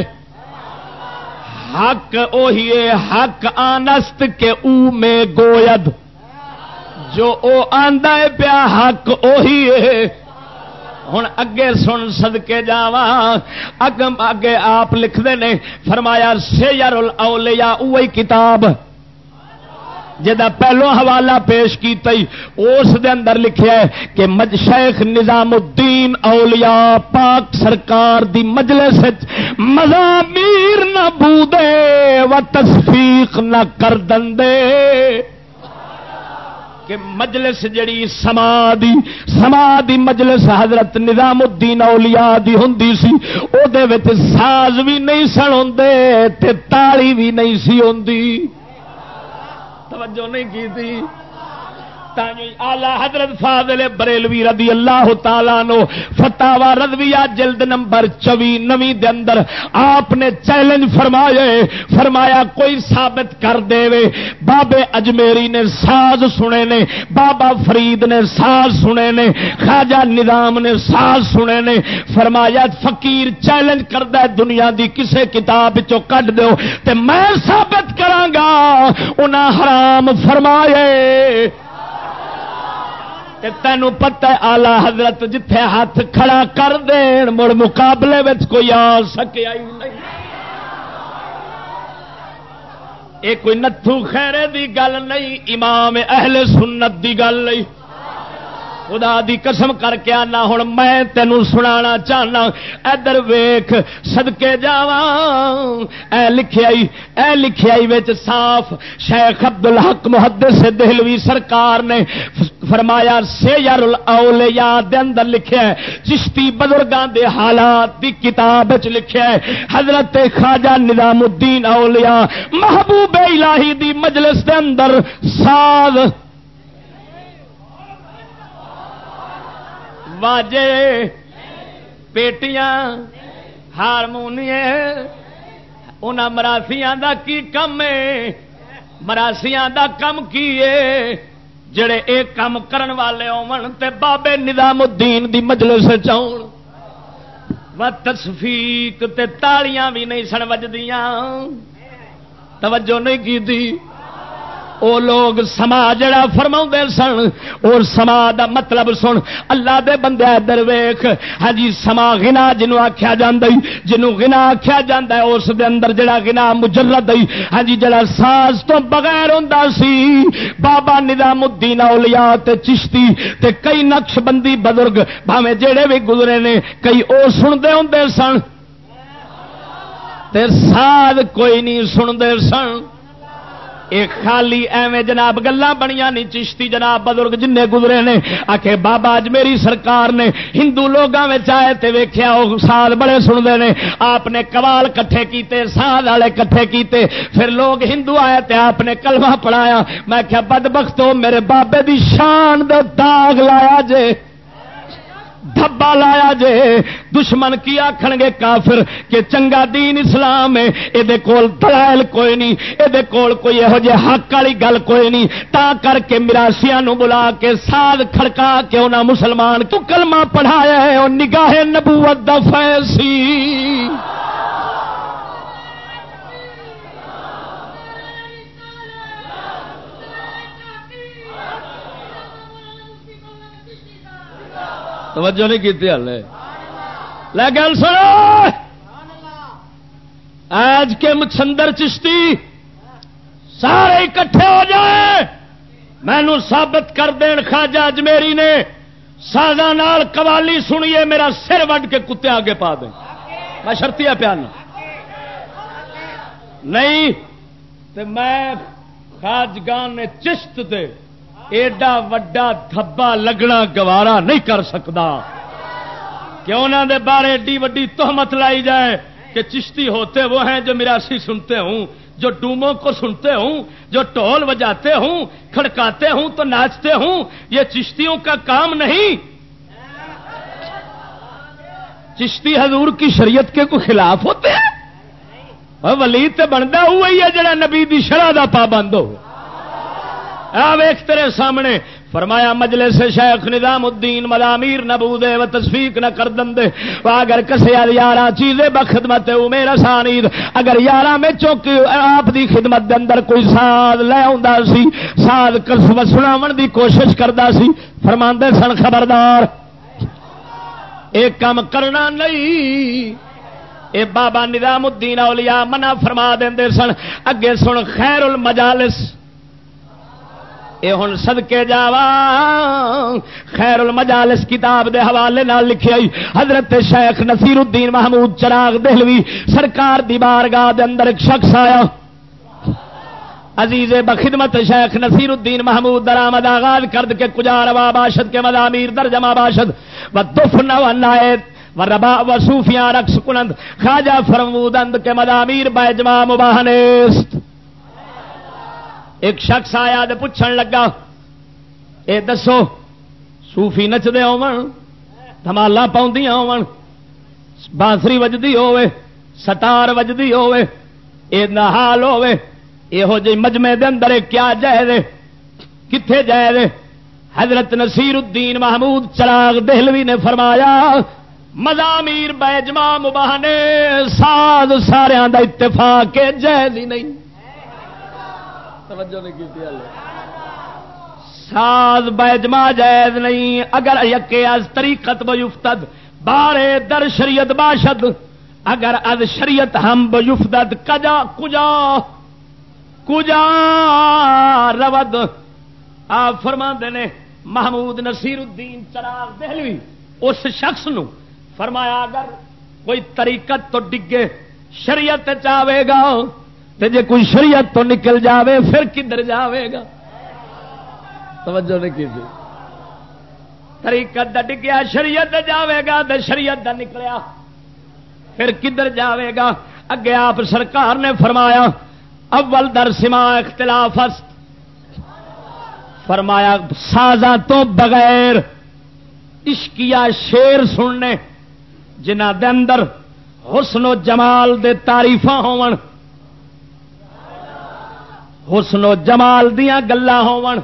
حق اوہی ہے، حق آنست کے او میں گوید۔ جو او آندا ہے پیا، حق اوہی ہے۔ ہوں اگے سن سدکے جا اگم اگے آپ لکھتے ہیں فرمایا سیر الاولیاء اوہی کتاب۔ جا پہلو حوالہ پیش کیتا اس دے اندر لکھیا ہے کہ مج، شیخ نظام الدین اولیاء پاک سرکار دی مجلس مزامیر نہ بودے و تصفیق نہ کر دندے۔ کہ مجلس جڑی سمادی سمادی مجلس حضرت نظام الدین اولیاء دی ہوندی سی، او دے وچ ساز بھی نہیں سن ہوندے، تے تالی بھی نہیں سی ہوندی۔ توجہ نہیں کی تھی۔ آلہ حضرت فاضل بریلوی رضی اللہ تعالیٰ نو فتح رضویہ جلد نمبر چوی نوی دے اندر آپ نے چیلنج فرمائے فرمایا کوئی ثابت کر دے۔ وے بابے اجمیری نے ساز سنے نے، بابا فرید نے ساز سنے نے، خواجہ نظام نے ساز سنے نے۔ فرمایا فقیر چیلنج کرتا ہے، دنیا دی کسے کتاب چو کٹ دو تے میں ثابت کرانگا انہاں حرام فرمائے۔ تینوں پتا آلہ حضرت جتھے ہاتھ کھڑا کر دین، مڑ مقابلے میں کوئی آ سکیا ہی نہیں۔ یہ کوئی نتھو خیرے دی گل نہیں، امام اہل سنت دی گل نہیں۔ خدا دی قسم کر کے آنا ہوں میں تینوں سنا چاہنا۔ ادھر ویخ سدکے جا لکھائی اے لکھائی صاف۔ شیخ ابد الحق محدث دہلوی سرکار نے فرمایا سے یار دے اندر لکھیا ہے، چشتی بزرگاں دے حالات دی کتاب لکھیا ہے، حضرت خواجہ نظام الدین اولیاء، محبوب الہی دی مجلس دے اندر ساز واجے پیٹیاں ہارمونی ان مراسیاں دا کی کم ہے؟ مراسیاں دا کم کی ہے؟ جڑے اے کام کرن والے ہون تے بابے نظام الدین دی مجلس چاؤن و تصفیق تے تالیاں بھی نہیں سن وجدیاں۔ توجہ نہیں کی دی او لوگ سما جڑا فرما سن، اور سما دا مطلب سن، اللہ دے بندے درویخ ہاں جی سما گنا جنوں آخیا جا جنوں گنا آخیا جا اس دے اندر جڑا گنا مجرد ہاں جی جڑا ساز تو بغیر ہوں سی، بابا نظام الدین اولیاء تے چشتی تے کئی نقش بندی بزرگ بھاوے جڑے بھی گزرے نے، کئی او سنتے ہوں سن۔ تے ساز کوئی نہیں سنتے سن۔ ایک خالی ایویں جناب گلا بنیا نہیں چشتی جناب بزرگ جن گزرے نے آخے بابا اج میری سرکار نے ہندو لوگوں میں آئے تو ویخیا وہ سال بڑے سنتے ہیں آپ نے کوال کٹھے کیتے سال والے کٹھے کیتے۔ پھر لوگ ہندو آئے تے آپ نے کلمہ پڑھایا۔ میں کیا بد بخت میرے بابے دی شان داغ لایا جے۔ دھبا لایا جے۔ دشمن کی آخر گے کافر کہ چنگا دین اسلام ہے۔ یہ کول دلائل کوئی نہیں۔ یہ کول کوئی یہو جہ حق والی گل کوئی نہیں۔ تا کر کے مراسیا بلا کے ساد کھڑکا کے انہیں مسلمان تو کلمہ پڑھایا ہے۔ اور نگاہ نبوت دا فیسی توجہ نہیں کی ہل لیکن سنو۔ آج کے مچھندر چشتی سارے اکٹھے ہو جائے مینو ثابت کر دین خاجا اجمیری نے۔ سازا نال قوالی سنیے، میرا سر وڈ کے کتے آگے پا دیں۔ میں شرطیا پیان نہیں تو میں خاجگان نے چشت دے ایڈا وڈا دھبا لگنا گوارا نہیں کر سکتا۔ کہ انہوں دے بارے ایڈی وڈی تہمت لائی جائے کہ چشتی ہوتے وہ ہیں جو میراسی سنتے ہوں، جو ڈوموں کو سنتے ہوں، جو ٹول بجاتے ہوں، کھڑکاتے ہوں تو ناچتے ہوں، یہ چشتیوں کا کام نہیں۔ چشتی حضور کی شریعت کے کو خلاف ہوتے ہیں؟ ولی تو بنتا ہوا ہی ہے جڑا نبی دی شرح کا پابند ہو۔ ویخ تیرے سامنے۔ فرمایا، مجلس شیخ نظام الدین ملامیر نبو دے و تصفیق نہ کر دن دے اگر کسے یارہ چیزیں بخدمت او میرا سانید۔ اگر یارہ میں چوک آپ دی خدمت دے اندر کوئی ساد لے آندا سی ساد سناون دی کوشش کردا سی، فرماندے سن خبردار۔ ایک کام کرنا نہیں۔ اے بابا نظام الدین اولیاء منع فرما دے سن۔ اگے سن خیر المجالس اے ہن صدقے جاوا خیر المجالس کتاب دے حوالے نال لکھی آئی۔ حضرت شیخ نصیر الدین محمود چراغ دہلوی سرکار دی بارگاہ دے اندر ایک شخص آیا۔ عزیز بخدمت شیخ نصیر الدین محمود درآمد آغاز کرد کے کجار وا باشد کے مدامیر درجمہ باشد۔ و دفن و نائد و ربا و صوفیاں رقص کنند۔ خواجہ فرمودند کے مدامیر بیجمع مباہنیست ایک شخص آیا دے پوچھن لگا، اے دسو، صوفی نچدے ہون دھمالا پاؤندیاں ہون بانسری وجدی ہوے ستار وجدی ہوے اے نحال ہوے یہو جی مجمے دے اندر کیا جائے دے کتنے جائے دے؟ حضرت نصیر الدین محمود چراغ دہلوی نے فرمایا مزامیر بیجما مباہنے ساد سارا دا اتفاق جائز ہی نہیں۔ توجہ نہیں کی ساز بیجما جائز نہیں، اگر یکے از طریقت بفتد بارے در شریعت باشد، اگر از شریعت ہم بفتد کجا کجا کجا رود۔ آپ فرما نے، محمود نصیر الدین چراغ دہلوی، اس شخص نو فرمایا، اگر کوئی طریقت تو ڈگے، شریعت چاہے گا تو جے کوئی شریعت تو نکل جاوے، پھر کدھر جاوے گا؟ توجہ نہیں کی طریقت دا ڈگیا، شریعت جاوے گا تو شریعت دا نکلیا۔ پھر کدھر جاوے گا؟ اگے آپ سرکار نے فرمایا، اول در سما اختلاف است۔ فرمایا سازا تو بغیر عشقیا شیر سننے، جنہ دے اندر حسن و جمال دے تعریف ہون۔ حسن و جمال دیا گلا ہون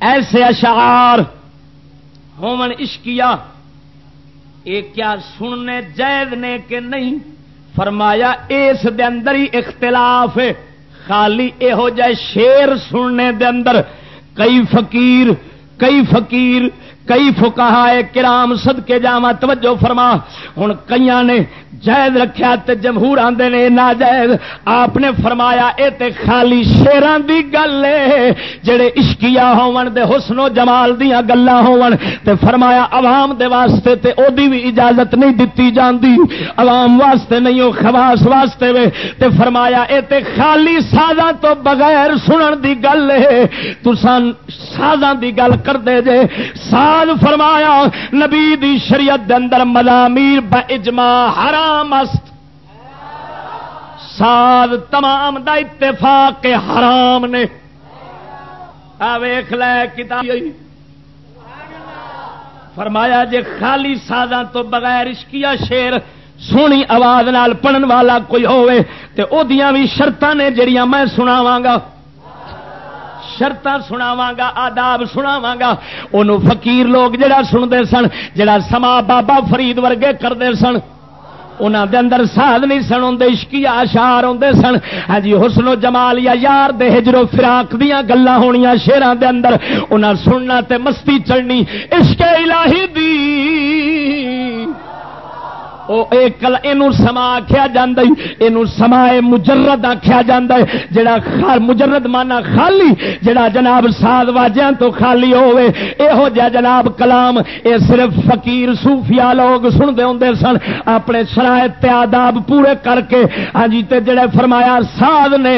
ایسے اشعار ہون عشقیا یہ کیا سننے جائز نے کہ نہیں؟ فرمایا اس دے اندر ہی اختلاف ہے۔ خالی یہو جہ شیر سننے دے اندر۔ کئی فقیر کئی فقیر کئی فکا کرام سد کے جا توجہ فرما۔ ہوں کئی نے جائز رکھا تے جمہور آدھے نے نہ جائز آپ نے فرمایا، اے تے خالی شیران دی گل ہے جڑے عشقیا ہون دے، حسن و جمال دیا گلا ہون۔ تے فرمایا، عوام دے واسطے تے او دی بھی اجازت نہیں دتی جاندی۔ عوام واسطے نہیں، او خواص واسطے وے۔ تے فرمایا، اے تے خالی سازاں تو بغیر سنن دی گل ہے تساں سازاں دی گل کر دے جے۔ ساز فرمایا، نبی دی شریعت دے اندر ملامیر با اجماع حرام است۔ ساد تمام دا اتفاق کے حرام نے۔ ویخ لے کتاب فرمایا جے خالی سازاں تو بغیر عشقیا شیر سونی آواز نال پڑھن والا کوئی ہوئے تے او دیاں بھی شرطاں نے جڑیاں میں سناواں گا۔ شرط سناوا گا، آداب سناوا گا۔ انہوں فقیر لوگ جڑا سنتے سن، جڑا سما بابا فرید ورگے کرتے سن انہوں دے اندر ساد نہیں سن ہوں عشقی آشار آتے سن۔ ہاں جی حسن و جمال یا یار دے ہجرو فراق دیا گلا ہونیا شیران دے اندر انہاں سننا تے مستی چڑھنی عشق الہی دی۔ سما آخیا جا سما مجرد آخیا جا جا مجرد مانا خالی، جڑا جناب ساد واجیا تو خالی ہوے یہو جہ جناب کلام، اے صرف فقیر صوفیا لوگ سنتے ہوں سن۔ اپنے شرائط آداب پورے کر کے ہاں جی تے جڑے فرمایا ساد نے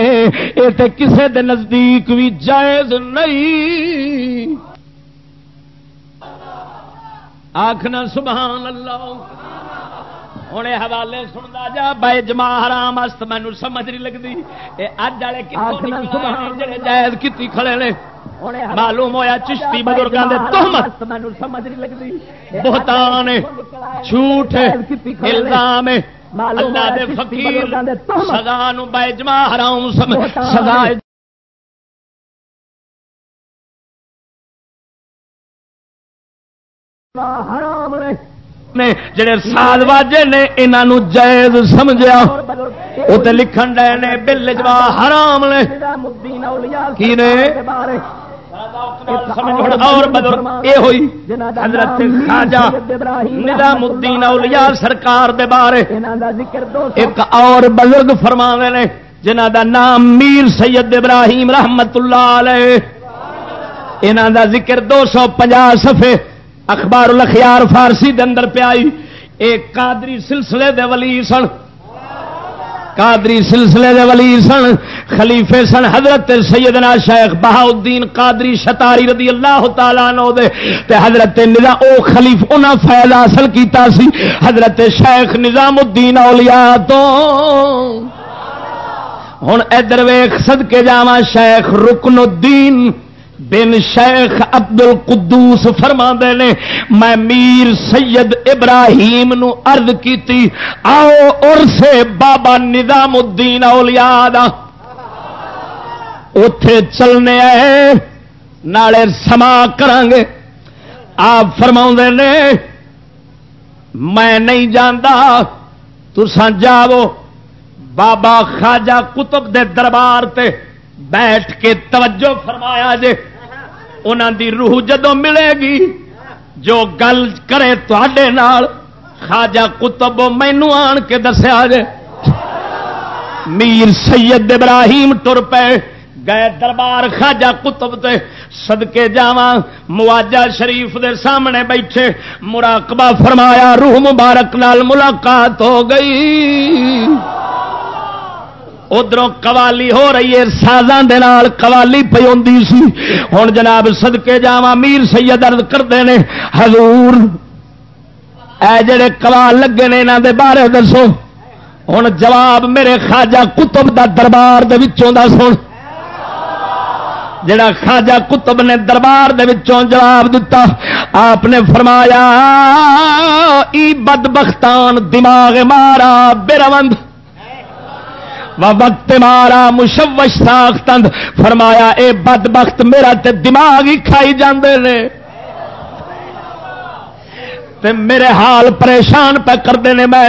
یہ تے کسے دے نزدیک بھی جائز نہیں۔ آخنا سبحان اللہ۔ ہوں حوالے سنتا جا بے جما حرام است مینو سمجھ نہیں لگتی اج والے جائز کی کھڑے نے۔ معلوم ہوا چشتی بزرگ بہتان جھوٹ الزام سزا حرام سزا حرام رہے۔ نے جڑے ساد واجے نے انہوں جائز سمجھا وہ تو لکھن ڈے نے بل جوا حرام نے۔ کی نے؟ اور یہ ہوئی۔ حضرت خواجہ نظام الدین اولیاء سرکار دے بارے۔ ایک اور بزرگ فرما نے جنہ دا نام میر سید ابراہیم رحمت اللہ علیہ۔ انہوں دا ذکر دو سو پناہ سفے اخبار الخیار فارسی دے اندر پیائی ایک قادری سلسلے دے ولی سن۔ قادری سلسلے دے ولی سن، خلیفے سن حضرت سیدنا شیخ بہاؤدین قادری شتاری رضی اللہ تعالیٰ نو دے۔ تے حضرت نظام او خلیف انہاں فیض حاصل کیتا سی، حضرت شیخ نظام الدین اولیاء تو۔ ہن ادھر ویکھ، صدقے جاواں شیخ رکن الدین بن شیخ ابد ال قدوس فرما نے، میں میر سید ابراہیم نو عرض کیتی، آؤ اور سے بابا نظام الدین اولیاء دا۔ اتے چلنے آئے، نالے سما کرانگے۔ آپ فرما نے، میں نہیں جانتا تسان جاو بابا خواجہ کتب دے دربار تے بیٹھ کے توجہ فرمایا جے۔ انہوں دی روح جدو ملے گی، جو گل کرے خاجا کتب مینو آن کے دسیا جے۔ میر سید ابراہیم تر پے، گئے دربار خاجا کتب تے سدکے جا مواجہ شریف دے سامنے بیٹھے۔ مراقبہ فرمایا، روح مبارک نال ملاقات ہو گئی۔ ادھر قوالی ہو رہی ہے، سازاں قوالی پی سی۔ ہوں جناب سدکے جا میر سید ارد کرتے ہیں حضور، اے جڑے قوال لگے نے یہاں دے بارے دسو۔ ہوں جواب میرے خاجا کتب دا دربار دے وچوں دا سن۔ جڑا خاجا کتب نے دربار دے وچوں جواب دیتا آپ نے فرمایا، ای بدبختان دماغ مارا، بے روند وقت مارا مشوش ساختند۔ فرمایا اے بدبخت میرا تے دماغ ہی کھائی جاندے نے۔ تے میرے حال پریشان پہ کرتے ہیں میں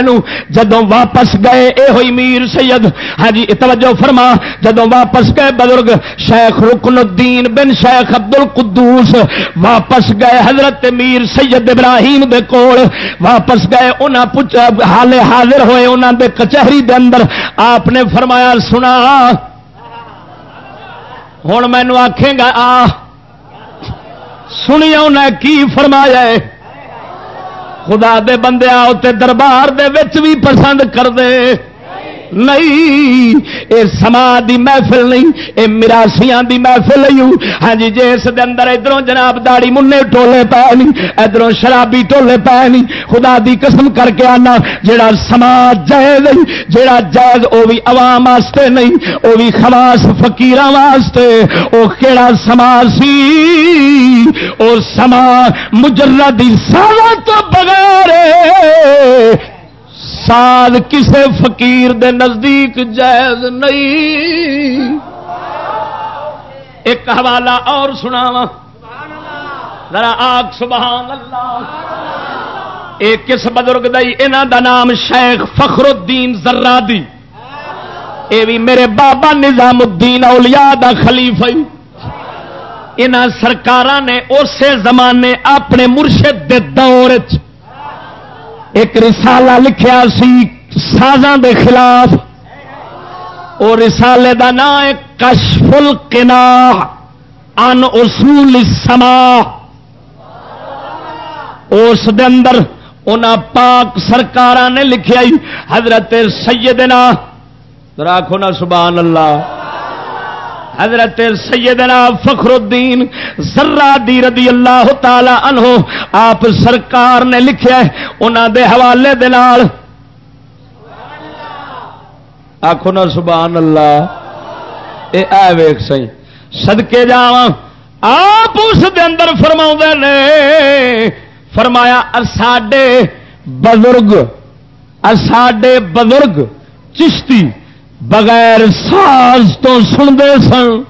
جدو واپس گئے، اے ہوئی میر سید۔ ہاں جی توجہ فرما۔ جدو واپس گئے بزرگ، شیخ رکن الدین بن شیخ ابد القدوس واپس گئے حضرت میر سید ابراہیم دے کول۔ واپس گئے، انہاں پوچھا حال حاضر ہوئے انہاں دے کچہری دے اندر۔ آپ نے فرمایا، سنا۔ ہوں مینو آخے گا آ سنیا انہیں کی فرمایا ہے؟ خدا دے بندے آتے دربار دے وچ بھی پسند کر دے۔ نہیں۔ اے سما دی محفل نہیں، اے مراسیاں دی محفل نہیں۔ ہاں جی جس دے اندر ادھروں جناب داڑی منے ٹولے پے نہیں، ادھروں شرابی ٹولے پے نہیں۔ خدا دی قسم کر کے آنا جڑا سما جائز جڑا جائز او بھی عوام واسطے نہیں، او بھی خواص فقیراں واسطے او کیڑا سما سی؟ او سما مجرد سالا تو بغیر۔ سال کسے فقیر دے نزدیک جائز نہیں۔ ایک حوالہ اور سنا ذرا آگ، سبحان اللہ۔ ایک کس بزرگ دئی انہ دا نام شیخ فخر الدین زرادی۔ اے بھی میرے بابا نظام الدین اولیاء دا خلیفہ ان سرکار نے اسی زمانے اپنے مرشد دے دور چ ایک رسالہ لکھیا سی سازاں دے خلاف۔ اور رسالے دا نام ہے کشف القناع ان اصول السما اس دے اندر انہاں پاک سرکاراں نے لکھیا حضرت سیدنا راکھو نا سبحان اللہ۔ حضرت سیدنا فخر الدین ذرا دی رضی اللہ تعالی عنہ آپ سرکار نے لکھا انہوں دے حوالے دے نال۔ آخو نا، سبحان اللہ۔ اے اے ویخ سی سدکے جا آپ اس دے اندر فرما نے، فرمایا ساڈے بزرگ ساڈے بزرگ چشتی۔ بغیر ساز تو سنتے سن۔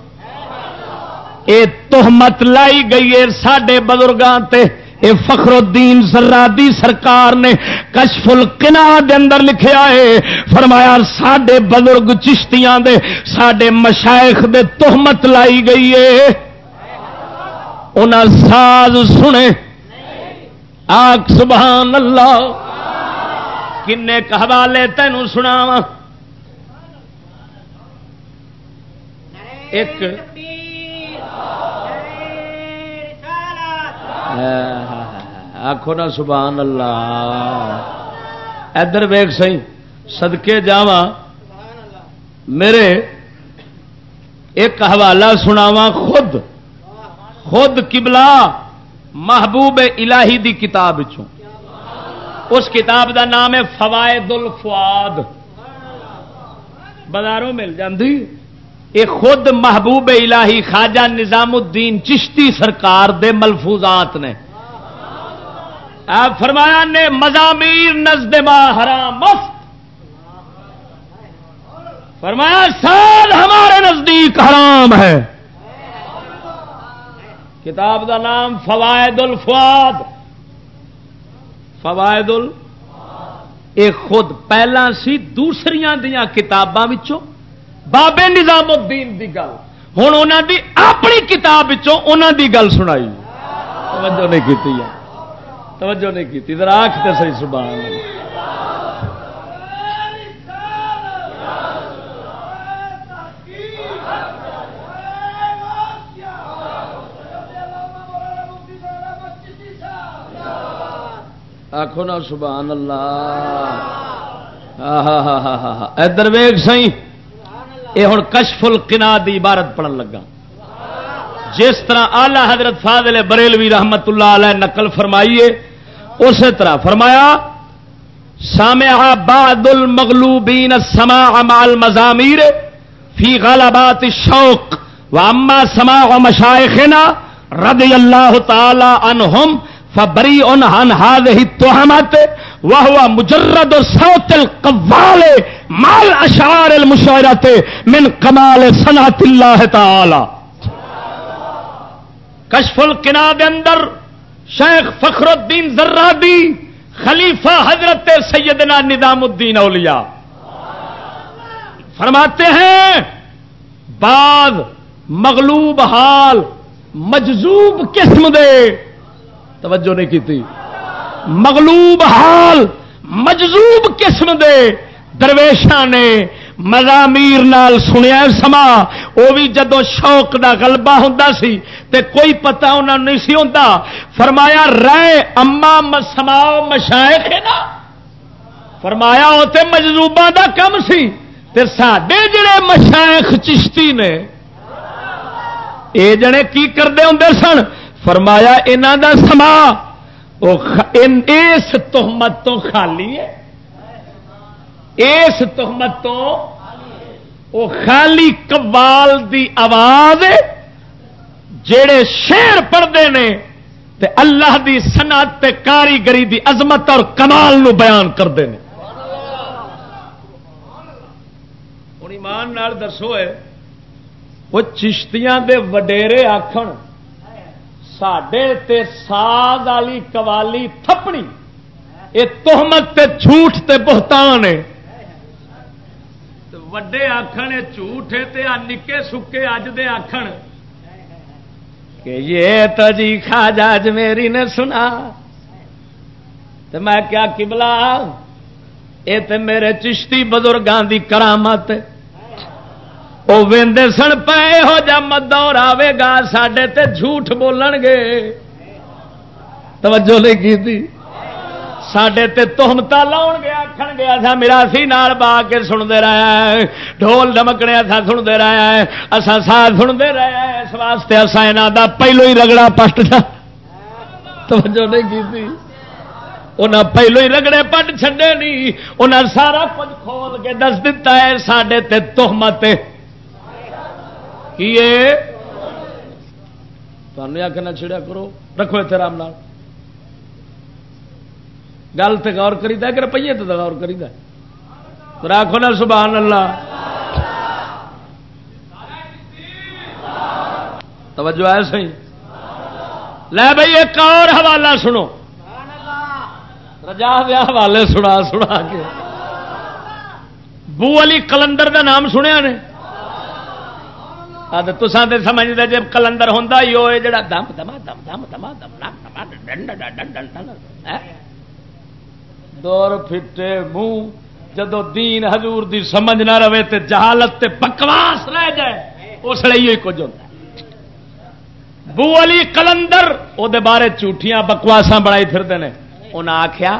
یہ تحمت لائی گئی ہے سڈے بزرگوں تے۔ اے فخر الدین زرادی سرکار نے کشف القنا دے اندر لکھیا ہے۔ فرمایا ساڈے بزرگ چشتیاں دے، ساڈے مشائخ دے تہمت لائی گئی ہے۔ انہاں ساز سنے۔ آگ سبحان اللہ۔ کنے حوالے تینوں سناواں۔ ایک۔ آخو نا سبحان اللہ۔ ادھر ویگ سی سدکے جا میرے ایک حوالہ سناوا خود۔ خود کبلا محبوب الہی دی کتاب اس کتاب دا نام ہے فوائد الفواد بازاروں مل جاندی۔ یہ خود محبوب الہی خواجہ نظام الدین چشتی سرکار دے ملفوظات نے۔ فرمایا نے مزامیر نزد حرام مفت فرمایا، سال ہمارے نزدیک حرام ہے۔ کتاب دا نام فوائد الفواد۔ فوائد ال خود، پہلا سی دوسری دیا کتاباں بابے نظام الدین دی گل۔ ہوں انہوں دی اپنی کتاب انہوں دی گل سنائی۔ توجہ نہیں کی توجہ نہیں کی راک تو سی سبحان آخو نا سبحان اللہ۔ ادھر ویگ سی یہ ہوں کشف القنا دی عبارت پڑھن لگا۔ جس طرح آلہ حضرت فاضل بریلوی رحمت اللہ علیہ نقل فرمائیے، اسی طرح فرمایا سامع بعد المغلوبین السماع مع المزامیر فی غلبات الشوق، واما سماع مشائخنا رضی اللہ تعالی عنہم فبری ان ہن ہاد هذه التهمات وهو مجرد صوت القوال مال اشعار المشاعرات من کمال صنعت اللہ تعالی. کشف القنا دے اندر شیخ فخر الدین زرادی، خلیفہ حضرت سیدنا نظام الدین اولیاء. فرماتے ہیں بعد مغلوب حال مجذوب قسم دے. توجہ نہیں کی تھی. مغلوب حال مجذوب قسم دے. درویشاں نے مزامیر نال سنیا سما وہ بھی جدو شوق دا غلبہ ہوں سی تے کوئی پتا انہوں نہیں سی ہوتا فرمایا، رائے اما سما مشائق ہے نا؟ فرمایا وہ مجلوبہ دا کم سی۔ تے ساڈے جڑے مشائق چشتی نے، اے جڑے کی کرتے ہوں سن؟ فرمایا انہوں دا سما اس تہمت تو خالی ہے۔ اس تہمت تو وہ خالی کبال دی آواز جڑے شیر پڑھتے ہیں تے اللہ دی سنعت کاریگری دی عظمت اور کمال نو بیان کرتے ہیں ہوں ایمان دسو ہے وہ چشتیاں دے وڈیرے آخر سڈے ساگ والی قوالی تھپنی یہ تہمت تے جھوٹ تے بہتان ہے وڈے آخر جھوٹ ہے نکے سکے اج دے آخر کہ یہ تو جی خاجا میری نے سنا تو میں کیا کبلا یہ تو میرے چشتی بزرگوں کی کرامت وہ وے سن پے ہو جا مدور آئے گا سڈے تے جھوٹ بولن گے توجہ نہیں کی تھی سڈے تہمتا لاؤ گے آخر گیا تھا میرا سی نال با کے سنتے رہا ہے ڈھول ڈمکنے تھا سنتے رہا ہے اصا ساتھ سنتے رہے ہیں اس واسطے اصا یہاں کا پہلو ہی رگڑا پٹ توجہ نہیں کی تھی انہیں پہلو ہی رگڑے پٹ چھڈے نہیں انہیں سارا کچھ کھول کے دس دتا ہے سڈے تہمت کی تمہیں چھڑیا کرو رکھو اتنے رام نال گل تو غور کری کہ روپیے تو غور کری راکھو نا سبحان اللہ توجہ ہے سی لے بھائی ایک اور حوالہ سنو رجا دیا حوالے سنا سنا کے بو علی کلندر دا نام سنیا نے تو سمجھتے جب کلندر ہوں ہی وہ جڑا دم دما دم دم دما دم دور پھٹے منہ، جدو دین حضور دی سمجھ نہ رہے تے جہالت تے بکواس رہ جائے، اس لیے کچھ ہوتا بو علی کلندر وہ بارے جھوٹیاں، بکواساں بنائی پھرتے ہیں انہیں آخیا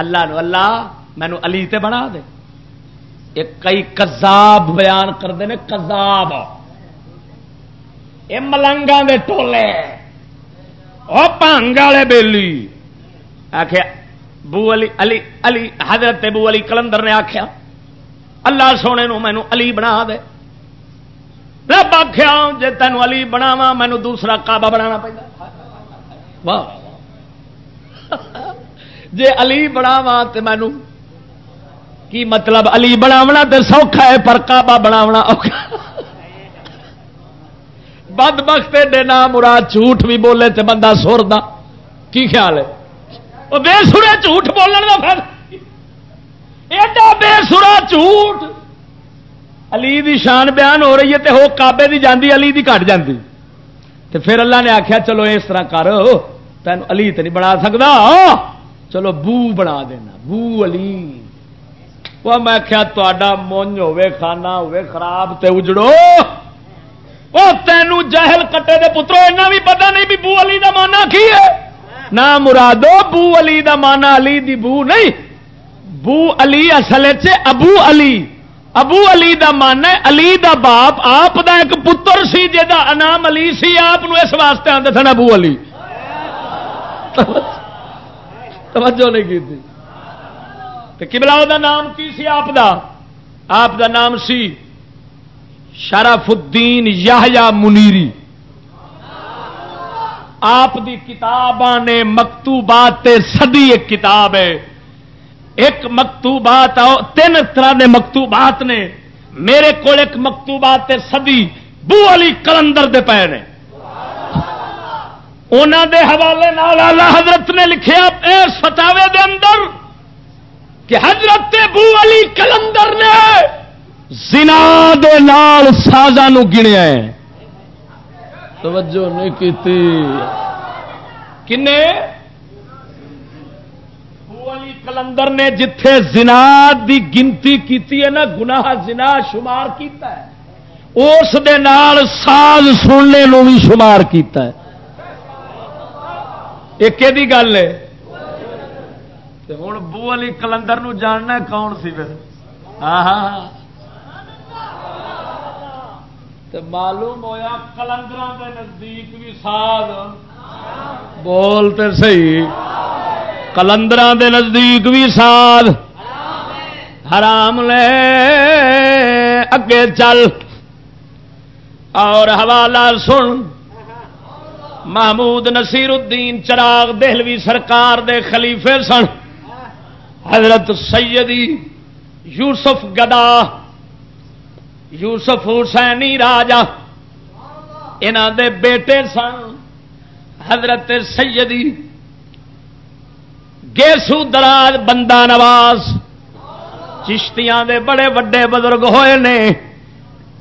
اللہ نو اللہ، مینو علی تے بنا دے۔ ایک کئی کزاب بیان کرتے ہیں کزاب یہ ملنگا دے ٹولے وہ پانگ والے بیلی۔ آخیا بو علی علی علی حضرت بو علی کلندر نے آخیا اللہ سونے نو مینو علی بنا دے رب آخیا جی تینوں علی بناوا مینو دوسرا کعبہ بنا پہ جی علی بناوا تو مینو کی مطلب علی بناونا تو سوکھا ہے پر کعبہ بناونا بد بخت نام مراد جھوٹ بھی بولے تو بندہ سر دا کی خیال ہے وہ بے سورا جھوٹ بولنے کا پھر۔ ایڈا بے سورا جھوٹ۔ علی دی شان بیان ہو رہی ہے تے ہو کابے دی جاندی، علی دی کٹ جاندی۔ تے پھر اللہ نے آخیا چلو اس طرح کر۔ تین علی تے نہیں بنا سکتا چلو بو بنا دینا، بو علی۔ وہ میں کیا تا مونج ہوے کھانا ہوے خراب تے اجڑو۔ وہ تینوں جہل کٹے دے پترو اینا بھی پتہ نہیں بھی بو علی دا مانا کی ہے۔ نہ مرادو بو علی دا مانا علی دی بو نہیں۔ بو علی اصل ابو علی۔ ابو علی دا مانا علی دا باپ، آپ دا ایک پتر سی جا نام علی سی، آپ اس واسطے آتے سن ابو علی۔ توجہ نہیں کی کبلا دا نام کی سی آپ دا؟ آپ دا نام سی شرف الدین یا منیری۔ آپ دی کتاباں نے مکتوبات سدی ایک کتاب ہے۔ ایک مکتوبات تین طرح کے مکتوبات نے۔ میرے کو ایک مکتوبات سدی بو علی کلندر دے پے نے۔ انہوں دے حوالے نال اللہ حضرت نے لکھیا اس فتاوے دے اندر کہ حضرت بو علی کلندر نے زنا دے نال سازا نو گنیا ہے۔ توجہ نہیں کی کنے؟ علی کلندر نے جتھے زنا دی گنتی کیتی ہے نا، گناہ زنا شمار کیتا ہے۔ اس دے نال ساز سننے نو بھی شمار کیتا ہے۔ ایک دی گل ہے؟ ہوں بو علی کلندر نو جاننا کون سی پھر ہاں ہاں۔, ہاں۔ معلوم ہویا کلندر کے نزدیک بھی ساز۔ بولتے سی کلندر دے نزدیک بھی ساد حرام لے۔ اگے چل۔ اور حوالہ سن۔ محمود نصیر الدین چراغ دہلوی سرکار دے خلیفے سن۔ حضرت سیدی یوسف گدا۔ یوسف حسینی راجا انہ دے بیٹے سن، حضرت سیدی گیسو دراز بندہ نواز، چشتیاں دے بڑے وڈے بزرگ ہوئے نے،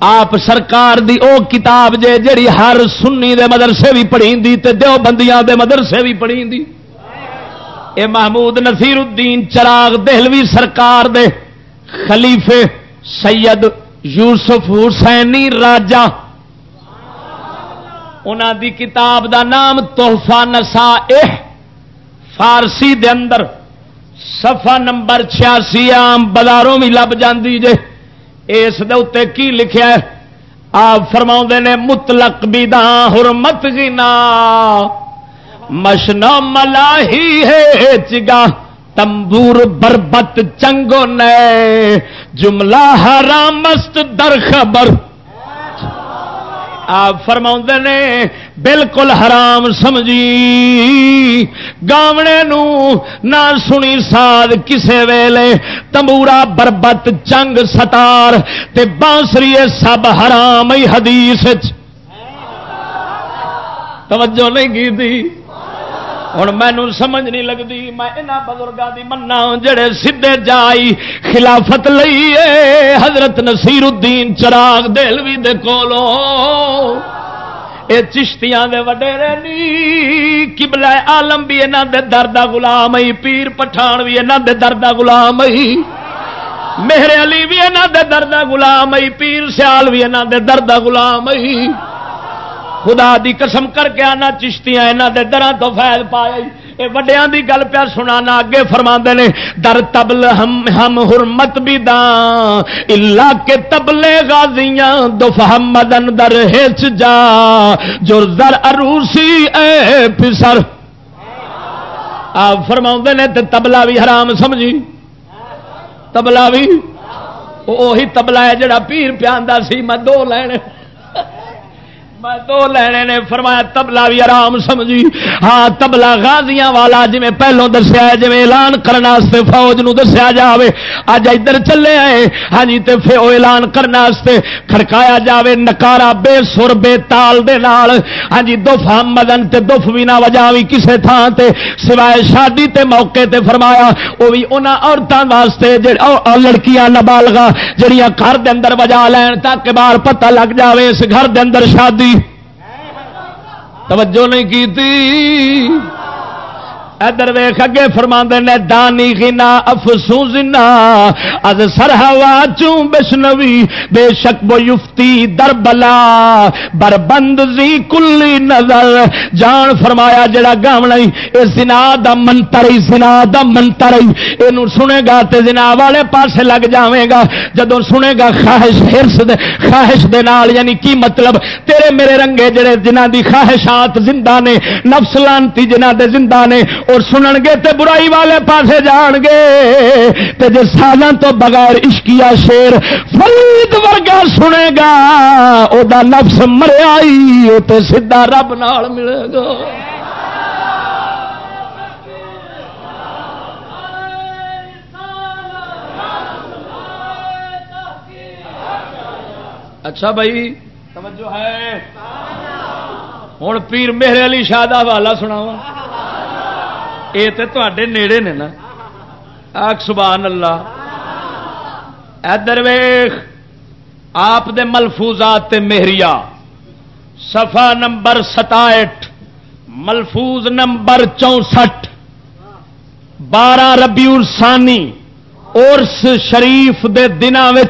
آپ سرکار دی او کتاب جے جڑی ہر سنی دے مدرسے بھی پڑھی دی تے دیو بندیاں دے مدرسے بھی پڑھی دی اے محمود نصیر الدین چراغ دہلوی سرکار دے خلیفے سید یوسف حسینی راجا انہوں دی کتاب دا نام تحفہ نسا فارسی دے اندر۔ صفحہ نمبر چھیاسی آم بازاروں بھی لب جاندی جے۔ اس دے کی لکھیا ہے؟ آپ فرما نے، مطلق بھی حرمت جی گنا مشنا ملاہی ہے چگا تمبور بربت چنگو نئے جملہ حرامست در خبر۔ آپ فرما نے، بالکل حرام سمجھی۔ گاونے نو نہ سنی ساد کسے ویلے۔ تمورا بربت چنگ ستار، تے بانسری سب حرام ہی حدیث توجہ نہیں کی ہوں مینو سمجھ نہیں لگتی میں یہاں بزرگوں کی منا جڑے سیدے جائی خلافت لئیے حضرت نصیر الدین چراغ دلوی دے کولو۔ اے چشتیاں دے وڈیرے نی قبلہ عالم بھی یہاں دے دردہ غلام ہی پیر پٹھان بھی یہاں دے دردہ غلام ہی میرے علی بھی یہاں دے دردہ غلام ہی پیر سیال بھی یہاں دے دردہ غلام ہی خدا دی قسم کر کے آنا چشتیاں یہاں دے درا تو فیض پائے یہ وڈیا دی گل پیا سنانا، اگے فرما نے، در تبل ہم ہم حرمت بھی داں اللہ کے تبلے غازیاں، دف مدن در ہچ جا۔ جو در عروسی، اے پسر۔ آپ فرما نے، تے تبلا بھی حرام سمجھی۔ تبلا بھی۔ وہی تبلا ہے جڑا پیر پیاندہ سی، میں دو لینے۔ میں دو لینے نے فرمایا تبلا بھی آرام سمجھی۔ ہاں تبلا غازیاں والا جی پہلو دسیا جی اعلان کرنے فوج نو دسیا جاوے۔ اج ادھر چلے آئے۔ ہاں جی تے پھر اعلان کرنے کھڑکایا جاوے، نکارا بے سر بے تال دے نال۔ ہاں جی دف ہاں مدن تے دف بھی نہ وجاوی کسے تھان تے، سوائے شادی تے موقع تے فرمایا۔ وہ بھی انہاں عورتوں واسطے لڑکیاں نابالغا جڑیاں گھر دے اندر وجا لین تاکہ باہر پتہ لگ جاوے، اس گھر دے اندر شادی توجہ نہیں کی ادھر ویخ اگے فرما نے، دانی گنا افسوزنا از سرہوا چوں بشنوی، بے شک بو یفتی در بلا بر زی کلی نظر۔ جان فرمایا، جڑا گاونا اے زنا دا منتر زنا دا منتر اینو سنے گا تے زنا والے پاسے لگ جاویں گا۔ جدوں سنے گا خواہش ہرس دے، خواہش دے نال یعنی کی مطلب؟ تیرے میرے رنگے جڑے جنہاں دی خواہشات زندہ نے، نفس لانتی جنہاں دے زندہ نے اور سنن گے تے برائی والے پاسے جان گے تے جے سالوں تو بغیر عشقیا شیر فرید ورگا سنے گا او دا نفس مریا ہی تے سیدھا رب نال ملے گا۔ اچھا بھائی توجہ ہے۔ ہوں پیر میرے علی شاہ والا سناوا یہ تو نیڑے نے نا آخ سبحان اللہ ادر ویخ آپ دے ملفوظات مہریا سفا نمبر ستائٹ ملفوظ نمبر چونسٹھ بارہ ربیع سانی ارس شریف دے دنوں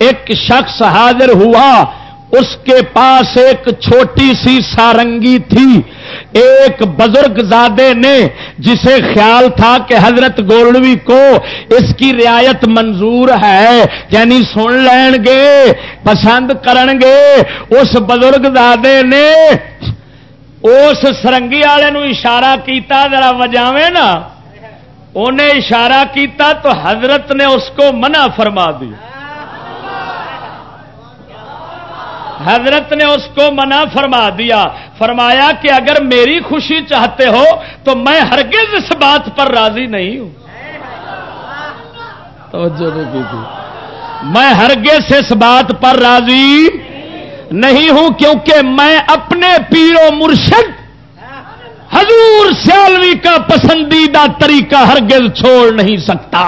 ایک شخص حاضر ہوا اس کے پاس ایک چھوٹی سی سارنگی تھی ایک بزرگ زادے نے جسے خیال تھا کہ حضرت گولڈوی کو اس کی رعایت منظور ہے یعنی سن لین گے، پسند کرن گے، اس بزرگ زادے نے اس سرنگی والے نو اشارہ کیتا، ذرا وجاوے نا۔ انہیں اشارہ کیتا تو حضرت نے اس کو منع فرما دیا۔ حضرت نے اس کو منع فرما دیا۔ فرمایا کہ اگر میری خوشی چاہتے ہو تو میں ہرگز اس بات پر راضی نہیں ہوں۔ توجہ نہیں کی میں ہرگز اس بات پر راضی نہیں ہوں کیونکہ میں اپنے پیرو مرشد حضور سیالوی کا پسندیدہ طریقہ ہرگز چھوڑ نہیں سکتا۔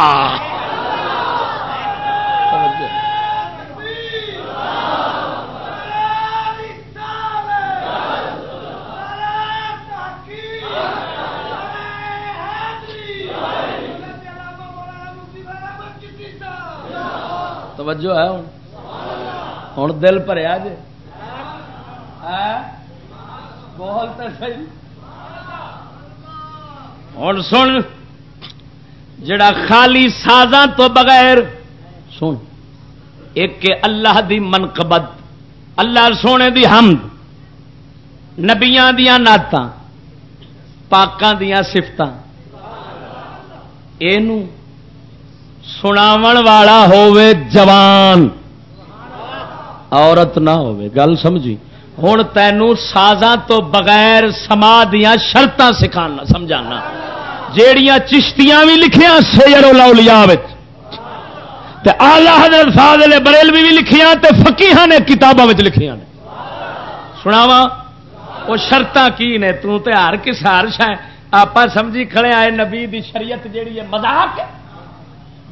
توجہ ہے ہوں؟ ہوں دل بھریا جی۔ بول تو صحیح۔ ہوں سن۔ جڑا خالی سازاں تو بغیر، سن۔ ایک اللہ دی منقبت، اللہ سونے دی حمد، نبیاں دیا نعت پاکاں دیا سفت یہ سناو والا ہووے جوان۔ عورت نہ ہووے، گل سمجھی۔ ہوں تینوں سازاں تو بغیر سما دیا شرط سکھانا، سمجھانا۔ جیڑیاں چشتیاں بھی لکھیاں سیر لیا آلہ حضرت فاضل بریلوی بھی لکھیاں تے فقیہ نے کتابوں لکھیاں نے۔ سناوا وہ شرط کی نے؟ ہر کس ہر شہ آپ سمجھی کھڑے آئے نبی دی شریعت جیڑی ہے مزاق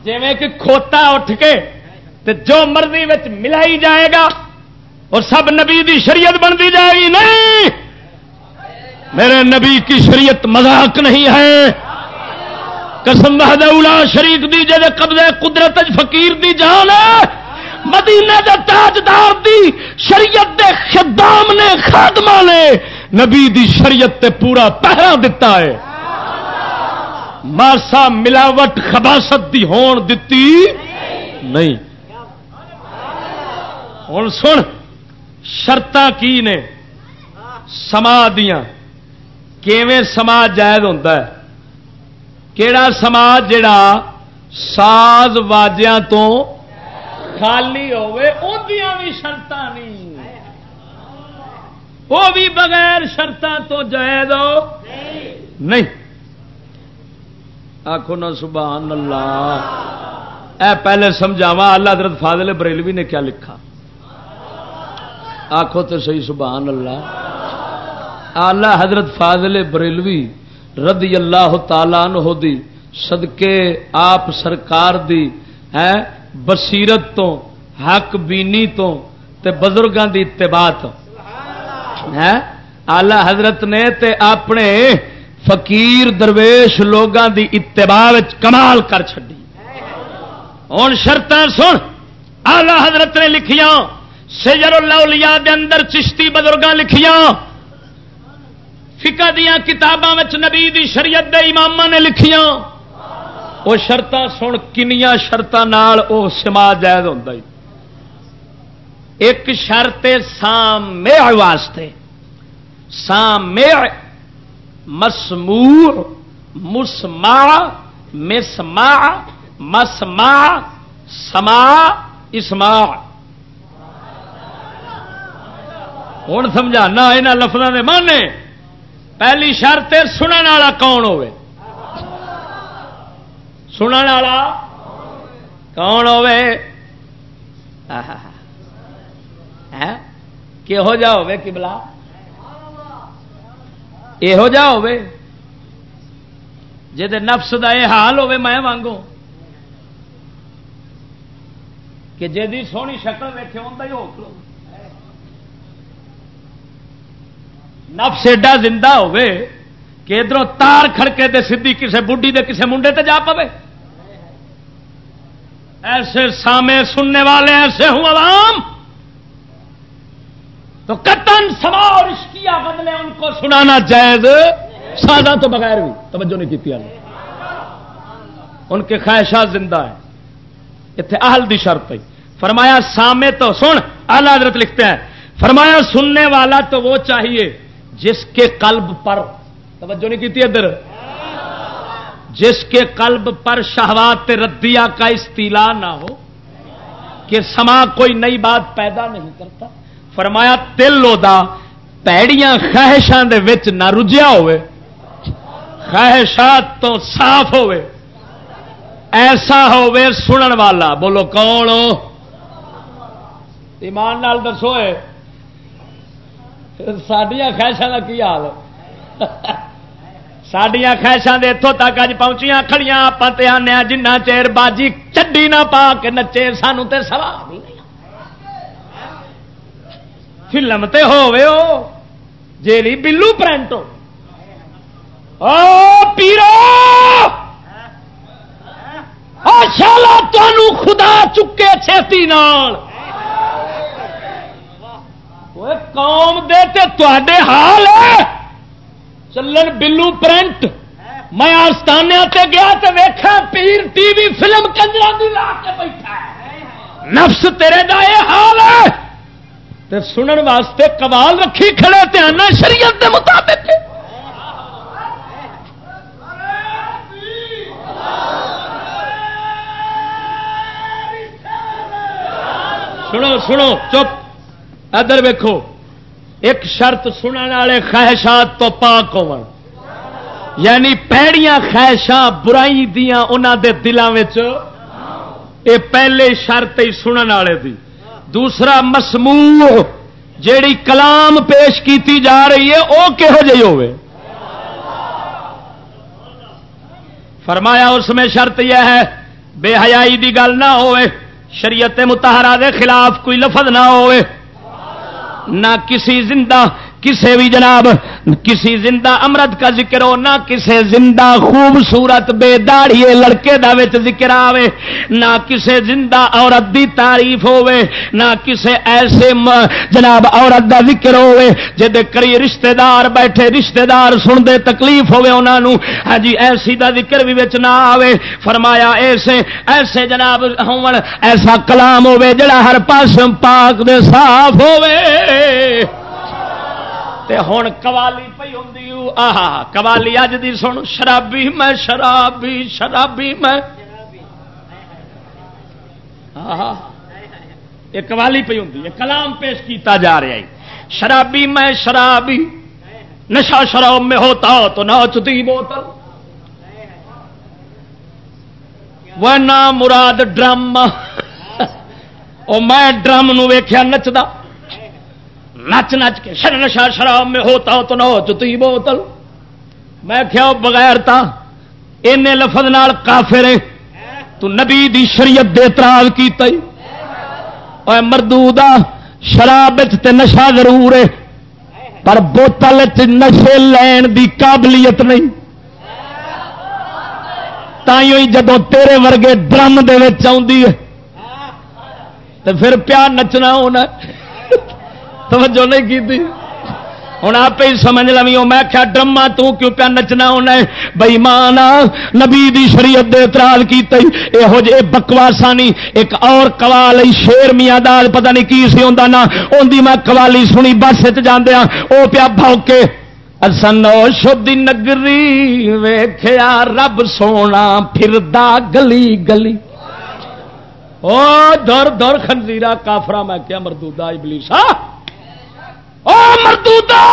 جی کہ کھوتا اٹھ کے تے جو مرضی ملائی جائے گا، اور سب نبی دی شریعت بنتی جائے گی۔ نہیں! میرے نبی کی شریعت مذاق نہیں ہے۔ قسم اولا شریف دی جے قبضے قدرت فقیر دی جان ہے۔ مدینے دے تاجدار دی شریعت دے خدام نے، خادمہ نے نبی دی شریعت تے پورا پہرا دتا ہے۔ ماسا ملاوٹ خباست دی ہون دتی نہیں۔ ہوں سن شرط کی نے؟ سما دیا کیویں سماج جائز ہوتا ہے؟ کہڑا سماج جڑا ساز واجیاں تو خالی ہوے بھی شرط نہیں وہ بھی بغیر شرطان تو جائز ہو؟ نہیں۔ آخو نا سبحان اللہ اے پہلے سمجھاوا اللہ حضرت فاضل بریلوی نے کیا لکھا؟ آخو تو صحیح سبحان اللہ آلہ حضرت فاضل بریلوی رضی اللہ تعالیٰ عنہ دی صدقے آپ سرکار دی، ہے، بصیرت تو، حق بینی تو، تے بزرگاں دی اتباع تو۔ ہے؟ آلہ حضرت نے تے اپنے فقیر درویش لوگاں دی اتباع کمال کر چڈی ہوں شرط سن آلہ حضرت نے لکھیاں، سجر اللہ دے اندر چشتی بزرگ لکھیا فکا دیا کتاباں نبی دی شریعت دے امام نے لکھیا وہ شرط سن کنیا شرط سما جائز ہوتا ایک شرط سام واسطے۔ سام مسمور مسما مسما مسما سما اسما ہوں سمجھانا یہاں لفظوں کے مانے پہلی شرط سننے والا کون ہوے سننے والا کون ہوے ہاں، کہہو جا ہوے کبلا یہو جا ہوے جی نفس کا یہ حال ہوے میں کہ جی سونی شکل ویکے ہوں ہی ہو نفس ایڈا زندہ ہوے کہ ادھر تار کھڑکے دے سیدھی کسے بڈی دے کسے منڈے تے جا پوے ایسے سامے سننے والے ایسے ہوں عوام تو کتن سما اور عشقیہ بدلے ان کو سنانا جائز، سادہ تو بغیر بھی۔ توجہ نہیں کی ان کے خواہشات زندہ ہیں۔ اتنے اہل دی شرط فرمایا سامے تو سن آلہ حضرت لکھتے ہیں۔ فرمایا، سننے والا تو وہ چاہیے جس کے قلب پر، توجہ نہیں کی ادھر۔ جس کے قلب پر شہوات ردیا کا استیلا نہ ہو، کہ سما کوئی نئی بات پیدا نہیں کرتا۔ فرمایا تل ادا پیڑیاں خواہشاں دے وچ نہ رجیا ہوئے، خواہشات تو صاف ہوئے۔ ایسا ہوئے سنن والا۔ بولو کون ایمان نال دسو سڈیا خواہشوں کا کی حال؟ سڈیا خواہشاں اتوں تک اج پہنچیاں، کھڑیاں آپ آنے جنہ چیر باجی چڈی نہ پا کے نچے سانو تے سوال فلم تے ہوے ہو جیلی بلو پرنٹ او پیرو شالا تمہوں خدا چکے چھتی نال قوم دے تے حال ہے چلن بلو پرنٹ میں آستانے تے گیا تے ویکھا پیر ٹی وی فلم کنجرا دی لا کے بیٹھا نفس تیرے دا یہ حال ہے تے سنن واسطے کمال رکھی کھڑے تے آنا شریعت دے مطابق۔ سنو سنو، چپ۔ ادھر ویکو ایک شرط سننے والے خواہشات تو پاک ہو یعنی پیڑیاں خواہشاں برائی دیا انہوں دے دلوں اے پہلے شرط ہی سننے والے دی۔ دوسرا مسمو جیڑی کلام پیش کیتی جا رہی ہے وہ کہو جی ہوے فرمایا، اس میں شرط یہ ہے، بے حیائی دی گل نہ ہوئے، شریعت متحرہ دے خلاف کوئی لفظ نہ ہوئے، نہ کسی زندہ کسی بھی جناب، کسی زندہ امرت کا ذکر ہو، نہ کسی زندہ خوبصورت بے داڑی لڑکے دا وچ ذکر آوے، نہ کسی زندہ عورت دی تعریف ہوے نہ کسی ایسے جناب عورت دا ذکر ہوے جہد کری رشتہ دار بیٹھے رشتہ دار سن دے تکلیف ہوے انہاں نو ہاں جی ایسی دا ذکر بھی وچ نہ آوے۔ فرمایا، ایسے ایسے جناب ہون، ایسا کلام ہوے جڑا ہر پاس پاک دے صاف ہوے تے ہوں قوالی پی ہوں آہا، قوالی اج دی سن، شرابی میں، شرابی شرابی میں۔ یہ قوالی پی ہوں کلام پیش کیتا جا رہا ہے۔ شرابی میں شرابی نشا شراب میں ہوتا ہو تو نوچتی بوتل۔ وہ مراد ڈرم۔ میں ڈرم نچیا نچتا نچ نچ کے شر نشا شراب میں ہوتا ہو تو نہ ہو چتی بوتل۔ میں کیا بغیر تا ان لفظ نال کافر تو نبی دی شریعت دے اعتراض کیتا ہی۔ اے مردودا شراب تے نشا ضرور ہے۔ پر بوتل نشے لین دی قابلیت نہیں۔ تھی جدو تیرے ورگے ڈرم دے ہے۔ تو پھر پیا نچنا ہونا توجہ نہیں کی تھی۔ ہوں آپ ہی سمجھ لو میں کیا ڈرما تو کیوں پیا نچنا ہونا ہے؟ بئی ماں نبی دی شریعت دے اعتراض کی یہو جہ بکواسا نہیں ایک اور قوال شیر میاں دال، پتہ نہیں کی سی ہوں نا اندی میں قوالی سنی، بس جاندیا ہاں۔ وہ پیا بھوکے۔ سنو شدھ نگری ویخیا رب سونا پھر گلی گلی۔ او در در خنزیرا کافرا میں کیا مردودا ابلیسا مردودا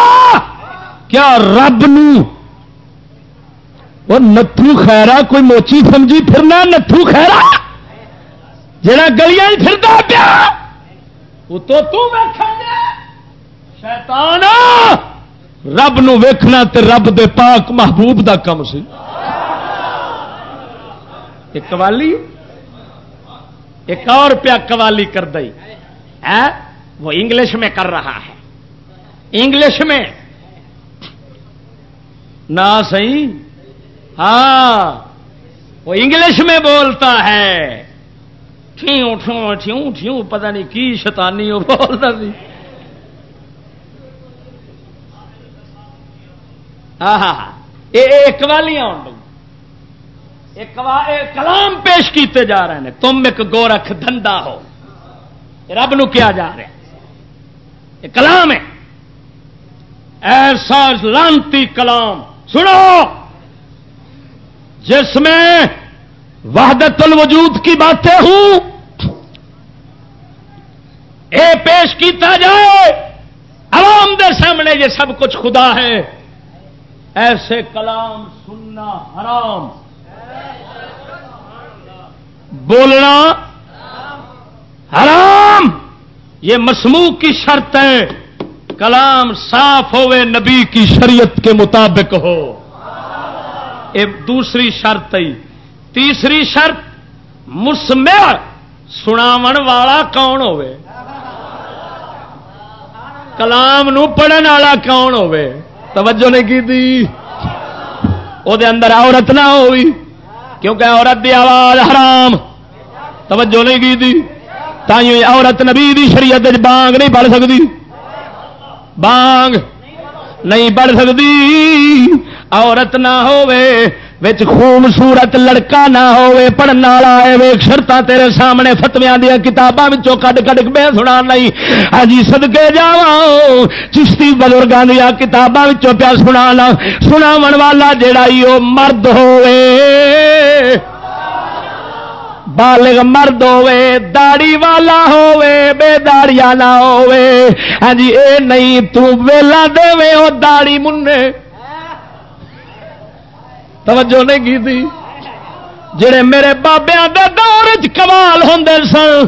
کیا رب نتھو خیرا کوئی موچی سمجھی پھرنا نتھو خیرا جڑا گلیاں پھرتا پیا وہ تو شیطان، رب نو ویکھنا تے رب دے پاک محبوب دا کم سی۔ ایک قوالی؟ ایک اور پیا قوالی کر دئی۔ وہ انگلش میں کر رہا ہے۔ انگلش میں۔ نہ صحیح ہاں وہ انگلش میں بولتا ہے۔ ٹھیوں ٹھیوں ٹھیوں ٹھیوں پتہ نہیں کی شتانی وہ بولتا سی۔ ہاں ہاں, ہاں۔ ایک والیاں کلام پیش کیتے جا رہے ہیں۔ تم ایک گورکھ دھندا ہو۔ رب نو کیا جا رہا ہے؟ کلام ہے۔ ایسا لانتی کلام۔ سنو! جس میں وحدت الوجود کی باتیں ہوں، اے پیش کیتا جائے، عوام دے سامنے یہ سب کچھ خدا ہے۔ ایسے کلام سننا حرام۔ بولنا حرام۔ یہ مسموع کی شرط ہے کلام صاف ہوئے نبی کی شریعت کے مطابق ہو۔ ایک دوسری شرط ہے۔ تیسری شرط، مسمع سناو والا کون ہوئے؟ کلام نو پڑھن والا کون ہوئے؟ توجہ نہیں کی تھی وہ اندر عورت نہ ہوئی، کیونکہ عورت دی آواز حرام۔ توجہ نہیں کی تھی تھی عورت نبی دی شریعت بانگ نہیں پڑھ سکتی بانگ نہیں بڑھ سکتی عورت نہ ویچ خوبصورت لڑکا نہ ہوے پڑھنے والا شرط تیرے سامنے فتویا دیا کتاباں کڈ کڈ پہ سنا نہیں ہاں سدکے جا چشتی بزرگوں دیا کتاباں پیا سنا سنا والا جڑا ہی وہ مرد ہوئے بالغ مرد ہوے داڑی والا ہوے بے داڑیا نہ ہوے ہاں جی اے نہیں تو ویلا دے او داڑی منے توجہ نہیں کی تھی جڑے میرے بابیا دے دور چ کمال ہوں سن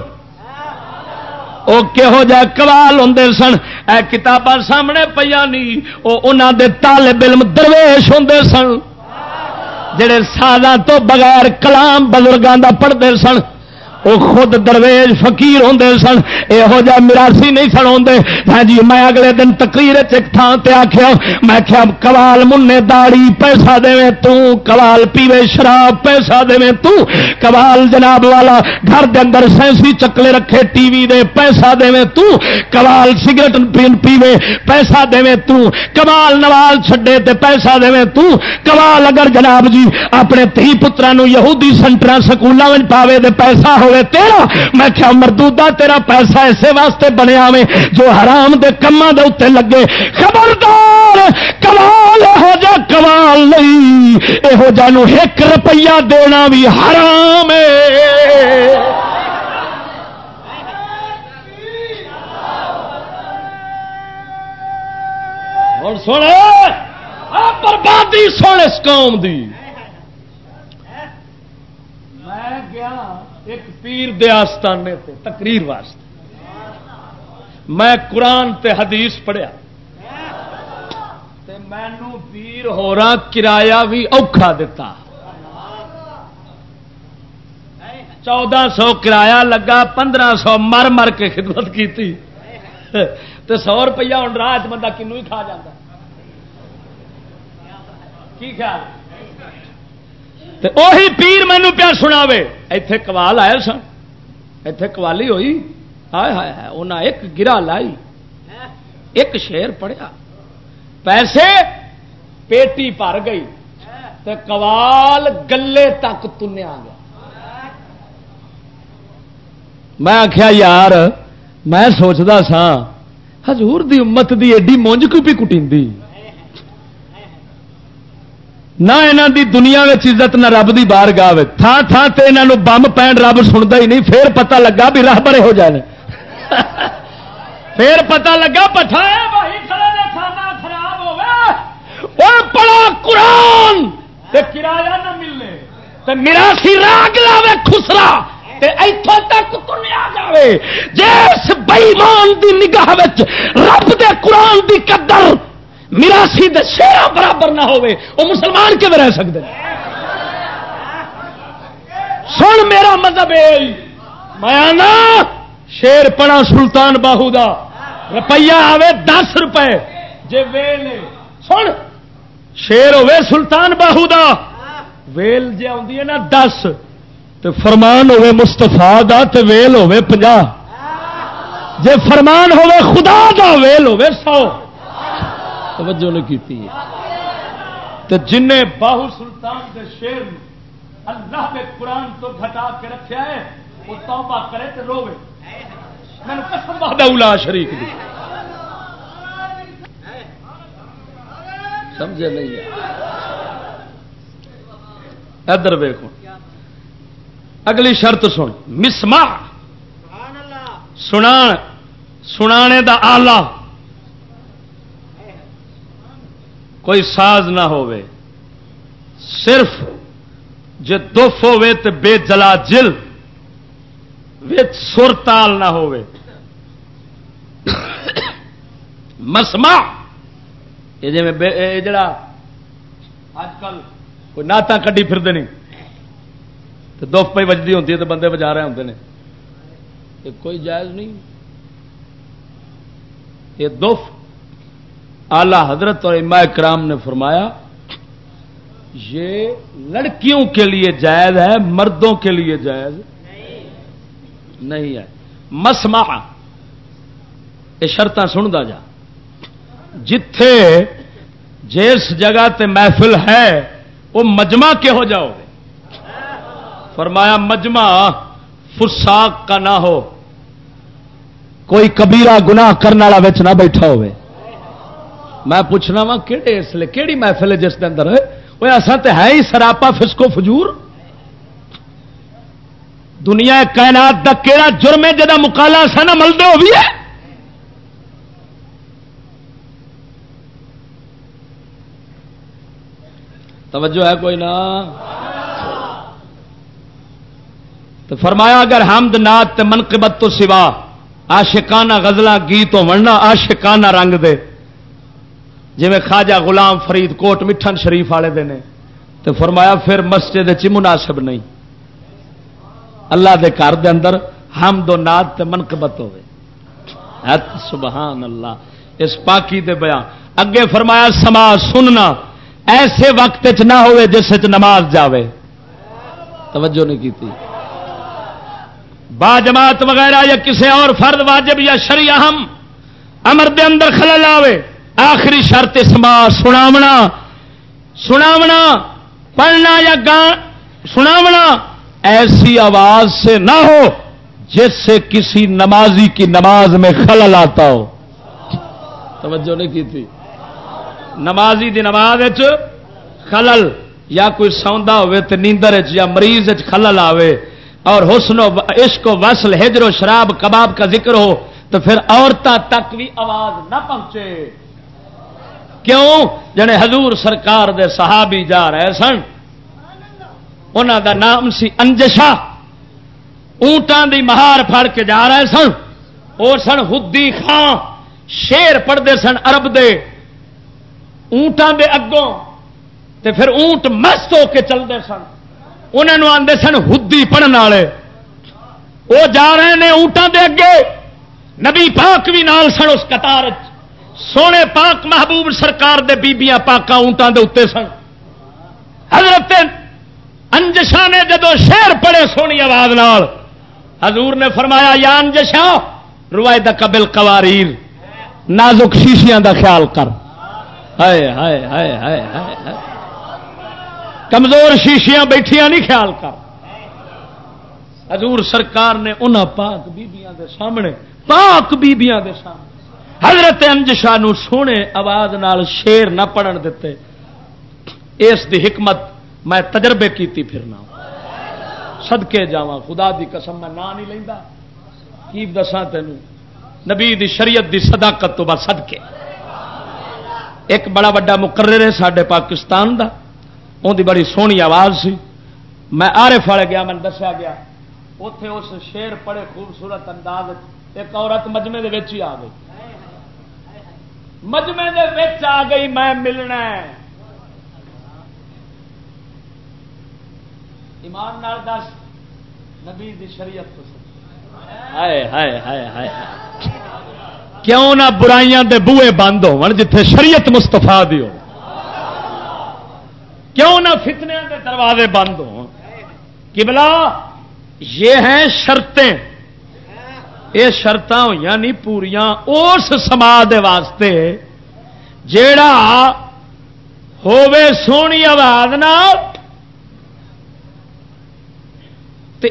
وہ کہہو جہ کمال ہوں سن اے کتاباں سامنے پہ نہیں وہ انہوں دے طالب علم درویش ہوں سن جڑے سادہ تو بغیر کلام بزرگوں کا پڑھتے سن وہ خود درویش فقیر ہوں سن یہو جہ مراسی نہیں سن آتے ہاں جی میں اگلے دن تقریر ایک تھان سے آخیا میں کیا کبال منے داڑی پیسہ دے کبال پیوے شراب پیسہ دے کبال جناب والا گھر دے اندر سینسی چکلے رکھے، ٹی وی دے پیسہ دے کبال سگرٹ پین پیوے پیسہ دے کبال نوال چھڈے تے پیسہ دے کبال اگر جناب جی اپنے تھی پترا یہودی سینٹر سکولوں میں پاوے دے پیسہ ہو ہوئے تیرا؟ میں کیا مردودا تیرا پیسہ اسے واسطے بنیا میں جو حرام دے کما دے اتنے لگے۔ خبردار، کمال ہو جا کمال نہیں۔ یہو جا ایک روپیہ دینا بھی حرام ہے۔ سونے بربادی سونے اس قوم دی۔ میں گیا ایک پیر دے آستانے تے، تقریر واسطے۔ میں قرآن تے حدیث پڑھیا۔ مینو پیر ہو رہا کرایہ بھی اوکھا دیتا چودہ سو کرایہ لگا، پندرہ سو مر مر کے خدمت کی سو روپیہ ہوں راہ بندہ کنو ہی کھا جاتا کی خیال؟ اوہی پیر مینو پیا سنا اتے کمال آئے سن اتے قوالی ہوئی۔ ہائے ہائے انہیں ایک گرا لائی۔ ایک شیر پڑیا پیسے پیٹی بھر گئی۔ تو کوال گلے تک تنیا گیا۔ میں آخیا یار، میں سوچتا سا حضور دی امت دی ایڈی مونج کو بھی کٹی نہ یہاں دی دنیا عزت، نہ رب دی بار گاہ تھان تھان سے یہاں بم پین رب سنتا ہی نہیں، پھر پتہ لگا بھی راہ بڑے ہو جائے پھر پتہ لگا پٹھا خراب قرآن۔ کرایہ نہ ملے۔ تے میراسی راگ لاوے خسرا۔ اتوں تک تنیا جائے جس بئیمان دی نگاہ رب دے قرآن دی قدر میراسی شیرا برابر نہ ہوئے، وہ مسلمان کے رہ سکتے سن میرا مذہب میں شیر پڑا سلطان باہو دا، روپیہ آوے دس روپے، جے ویل سن، شیر ہوے سلطان باہو دا، ویل جی آ نا دس تو فرمان ہوے مستفا دا تو ویل ہوے پنجا جے فرمان ہوے خدا دا، ویل ہوے سو۔ توجہ نہیں کی تو جن باہو سلطان کے شیر اللہ کے قرآن تو گھٹا کے رکھا ہے وہ توبہ کرے تو روے میں قسم شریف دی۔ سمجھے نہیں ادھر ویکو اگلی شرط سن۔ مسما سنا سنانے دا آلہ۔ کوئی ساز نہ ہوئے صرف جے دف ہوے تو بے جلا جل سر تال نہ ہوئے مسما یہ جی جڑا اج کل کوئی نعت کڈی پھر نہیں تو دف پہ بجتی ہوتی ہے تو بندے بجا رہے ہوتے ہیں کوئی جائز نہیں۔ یہ دف آلہ حضرت اور اما کرام نے فرمایا، یہ لڑکیوں کے لیے جائز ہے، مردوں کے لیے جائز نہیں ہے۔ مسما یہ شرط سنتا جا۔ جتھے جس جگہ تے محفل ہے، وہ مجمع کے ہو جاؤ گے۔ فرمایا، مجمع فساق کا نہ ہو۔ کوئی کبیرہ گناہ کرنے والا بچ نہ بیٹھا ہوئے۔ میں پوچھنا وا کہڑے اس لیے کہڑی محفل ہے جس کے اندر؟ وہ ایسا تو ہے ہی سراپا فسکو فجور؟ دنیا کائنات کا کہڑا جرم ہے جا مکالا سا نہ ملتے ہو بھی ہے؟ توجہ ہے کوئی نہ تو فرمایا، اگر حمد نات منقبت تو سوا آشکانہ غزلہ گیت ہونا آشکانہ رنگ دے۔ جی خواجہ غلام فرید کوٹ مٹھن شریف والے دے نے تو فرمایا پھر مسجد چ مناسب نہیں۔ اللہ دے گھر دے اندر ہم دو نات تے منقبت ہوئے سبحان اللہ۔ اس پاکی دے بیان۔ اگے فرمایا سما سننا ایسے وقت چ نہ ہوئے جس چ نماز جاوے۔ توجہ نہیں کی تھی با جماعت وغیرہ یا کسی اور فرد واجب یا شری اہم امر دے اندر خلل آوے۔ آخری شرط سما سناونا سناونا، پڑھنا یا گان سناونا، ایسی آواز سے نہ ہو جس سے کسی نمازی کی نماز میں خلل آتا ہو۔ توجہ نہیں کی تھی؟ نمازی دی نماز خلل یا کوئی سوندا ہوے تو نیندر یا مریض خلل آوے اور حسن و عشق و وصل، ہجر و شراب، کباب کا ذکر ہو تو پھر عورتوں تک بھی آواز نہ پہنچے۔ کیوں؟ جنے حضور سرکار دے صحابی جا رہے سن۔ انہوں دا نام سی انجشا اونٹان دی مہار پھڑ کے جا رہے سن۔ اور سن ہدی خان۔ شیر پڑھتے سن ارب دے۔ اونٹان دے اگوں۔ تے پھر اونٹ مست ہو کے چلتے سن۔ انہوں آتے سن ہدی پڑھن والے۔ وہ جا رہے ہیں اونٹان دے اگے۔ نبی پاک بھی نال سن اس قطار سونے پاک محبوب سرکار دے بیبیاں پاکا اونٹان دے اتنے سن۔ حضرت انجشا نے جدو شیر پڑے سونی آواز نال، حضور نے فرمایا، یا انجشا روایت قبل قواریر، نازک شیشیاں دا خیال کر۔ ہائے ہائے ہائے ہائے ہائے۔ کمزور شیشیاں بیٹھیاں نہیں خیال کر۔ حضور سرکار نے انہاں پاک بیبیاں دے سامنے، پاک بیبیاں دے سامنے حضرت انجشا سونے آواز نال شیر نہ پڑھن دیتے اس دی حکمت میں تجربے کیتی پھرنا۔ سدکے جا خدا دی قسم میں نہ نہیں لینا کی دسا تین نبی دی شریعت دی صداقت تو بعد سدکے ایک بڑا وا مقرر ہے سڈے پاکستان دا۔ ان دی بڑی سونی آواز سی۔ میں آرے فڑ گیا، میں دسیا گیا۔ اتے اس شیر پڑے خوبصورت انداز ایک عورت مجمے دے ہی آ گئی۔ مجمے دے آ گئی، میں ملنا ایمان نال دس، نبی دی شریعت تو ہائے ہائے ہائے ہائے۔ کیوں نہ برائیاں دے بوئے بند ہو جتھے شریعت مستفا دی ہو۔ کیوں نہ فتنے دے دروازے بند ہو کبلا یہ ہیں شرطیں۔ یہ شرط ہوئی نہیں پوریا اس سماج واسطے جیڑا ہوے سونی آواز نہ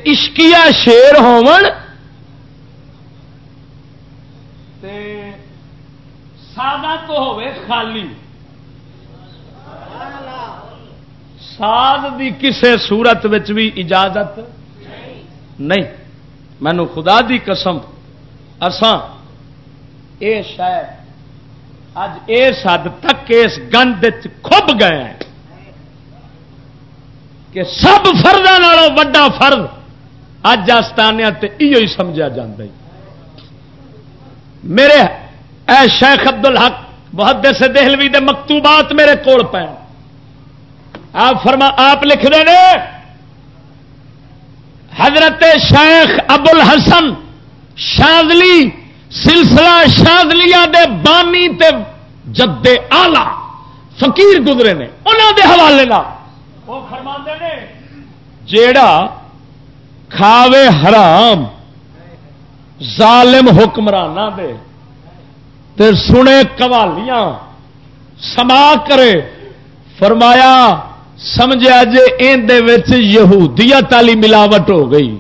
عشقیا شیر ہون سادہ تو ہوے خالی۔ ساد دی کسے صورت بھی اجازت نہیں۔ مینو خدا دی قسم اسان اے شاید اج اس حد تک اس گند کھب گئے ہیں کہ سب فردوں وڈا فرد اج آستانیا یہ سمجھا جا میرے اے شیخ ابد الحق بہت سے دہلوی دے مکتوبات میرے کول پے آپ فرما، آپ لکھ دے حضرت شیخ ابو الحسن شادلی سلسلہ شادلیا دے بانی تے جدے آلہ فقیر گزرے نے انہوں دے حوالے وہ فرما نے۔ جیڑا کھاوے حرام ظالم حکمران دے تے سنے قوالیاں سما کرے فرمایا سمجھا جے اندر یہودیت والی ملاوٹ ہو گئی۔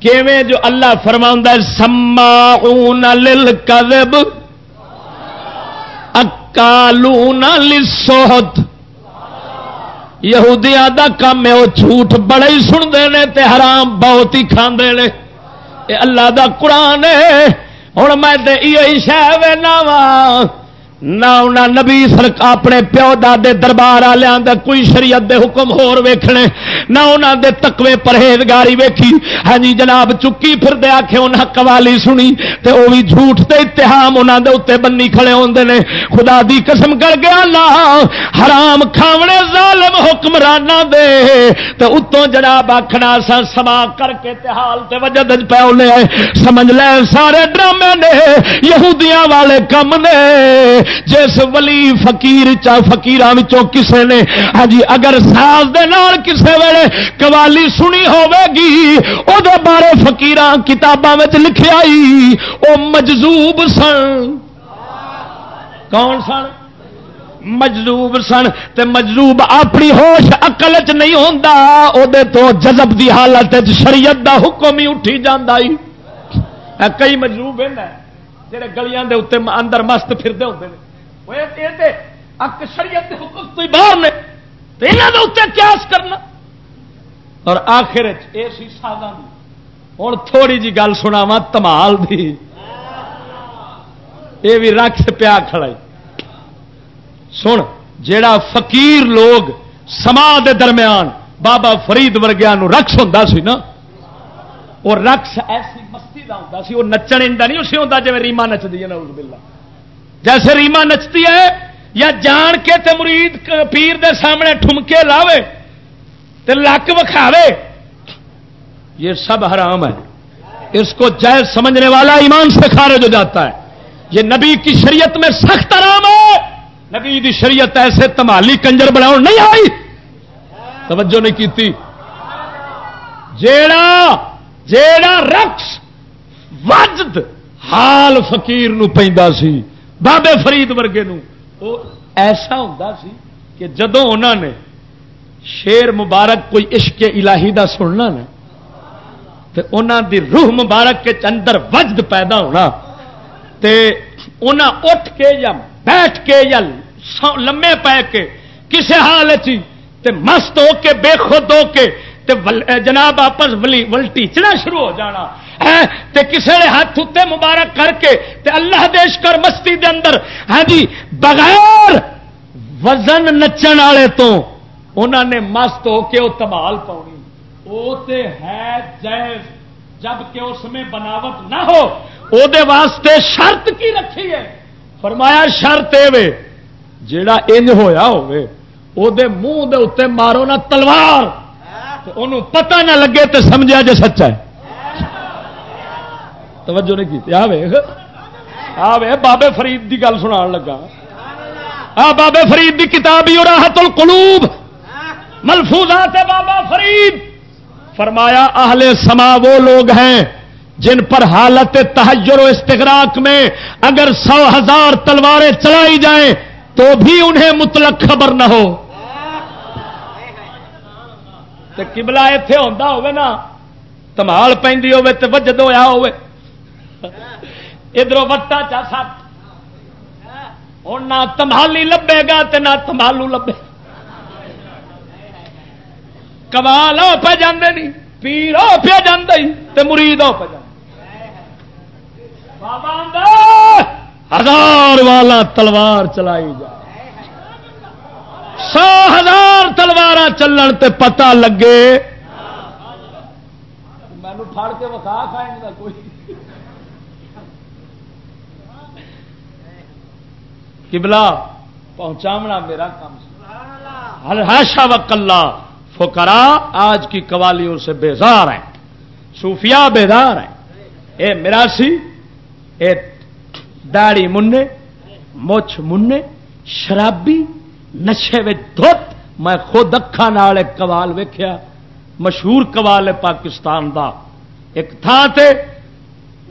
کیویں جو اللہ فرما سما لل کذب اکالون لسوت یہودیاں دا کام ہے، وہ جھوٹ بڑے ہی سنتے ہیں تے حرام بہت ہی کھاندے نے اے اللہ دا قرآن ہے ہوں میں یہ شہ وا نہ انہیں نبی سرک اپنے پیو دے دربار والوں کوئی شریعت دے حکم ہور ویکھنے، نہ انہوں دے تقوی پرہیزگاری ویکھی۔ ہاں جی جناب، چکی پھر دے آخے انہیں قوالی سنی، تے وہ بھی جھوٹ تے اتحام انہوں دے اتنے بنی کھڑے ہوندے نے۔ خدا دی قسم کر گیا اللہ حرام کھاونے ظالم حکمرانہ دے۔ تے اتوں جناب آخنا سا سما کر کے تحال تے وجد پہ لے سمجھ لے سارے ڈرامے نے، یہودیاں والے کم نے۔ جس ولی فقیر چا فکیران کسے نے ہاں جی اگر ساز دے نال کسے ویلے قوالی سنی ہوے گی، او دے بارے فقیران کتاباں وچ لکھیا آئی، او مجذوب سن۔ کون سن؟ مجلوب سن۔ تے مجلوب اپنی ہوش اقل چ نہیں ہوندا، او دے تو جذب دی حالت شریعت دا حکم ہی اٹھی جاندا ہی۔ کئی مجلوب ہیں جڑے گلیاں دے اتنے اندر مست پھرتے ہوتے ہیں شریعت حکم تو باہر نے۔ اتنے قیاس کرنا۔ اور آخر سی سادہ ہوں تھوڑی جی گل سنا تمال دی۔ یہ بھی رکھ پیا کھڑائی سن، جیڑا فقیر لوگ سما دے درمیان بابا فرید ورگیا رقص ہوں سی نا وہ رقص ایسی مستی کا ہوں سی وہ نچن نہیں اسی ہوتا جی ریما نچتی ہے نا اس بلا جیسے ریما نچتی ہے یا جان کے تے مرید پیر دے سامنے ٹھمکے لاوے تے لک وکھاوے، یہ سب حرام ہے۔ اس کو جائز سمجھنے والا ایمان سے خارج ہو جاتا ہے۔ یہ نبی کی شریعت میں سخت آرام ہے۔ نبی دی شریعت ایسے تمالی کنجر بناؤ، نہیں آئی۔ توجہ نہیں کی جیڑا جیڑا رقص، وجد حال فقیر نو پیندا سی۔ بابے فرید ورگے نو۔ وہ ایسا ہوں سی کہ جدو انہوں نے شیر مبارک کوئی عشق الہی دا سننا نا تو انہوں دی روح مبارک کے اندر وجد پیدا ہونا، تے انہوں اٹھ کے یا بیٹھ کے یا لمے پے کے کسی حال چی تے مست ہو کے، بے خود ہو کے، تے جناب آپس ولٹیچنا شروع ہو جانا۔ تے کسے نے ہاتھ اتنے مبارک کر کے تے اللہ دیش کر مستی دے اندر ہاں جی بغیر وزن نچن والے تو انہوں نے مست ہو کے وہ تبال پاؤنی۔ وہ تے ہے جائز، جبکہ اس میں بناوٹ نہ ہو۔ او دے واسطے شرط کی رکھی ہے۔ فرمایا، شرط اے جیڑا انج ہویا ہوئے او دے منہ دے اتنے مارو نہ تلوار۔ انہوں پتہ نہ لگے تو سمجھا جے سچا ہے۔ توجہ نہیں کی آ بابے فرید کی گل سنا لگا۔ آ بابے فرید کی کتاب ہی راحت القلوب ملفوظات بابا فرید۔ فرمایا، اہل سما وہ لوگ ہیں جن پر حالت تحجر و استغراق میں اگر سو ہزار تلواریں چلائی جائیں تو بھی انہیں مطلق خبر نہ ہو۔ کبلا اتے ہوتا ہوا تمال پہ وجد ہوا ہوئے ادھر وٹا چا سٹ ہوں نہ تمالی لبے گا نہ تمالو لبے۔ کمال ہو پہ جانے نہیں پیر ہو پہ جانے مرید ہو پہ ہزار والا تلوار چلائی جا۔ سو ہزار تلوار چلن تے پتہ لگے۔ مینو پھڑ کے وکھا کھائیں کوئی۔ کبلا پہنچاونا میرا کام ہاشا و فکرا آج کی قوالیوں سے بیزار ہیں، صوفیاء بیدار ہیں۔ اے میراسی اے داڑی منہ، مچھ منہ، شرابی، نشے دھوت میں خود اکھا نال ایک قوال ویکھیا، مشہور قوال ہے پاکستان دا۔ ایک تھان تے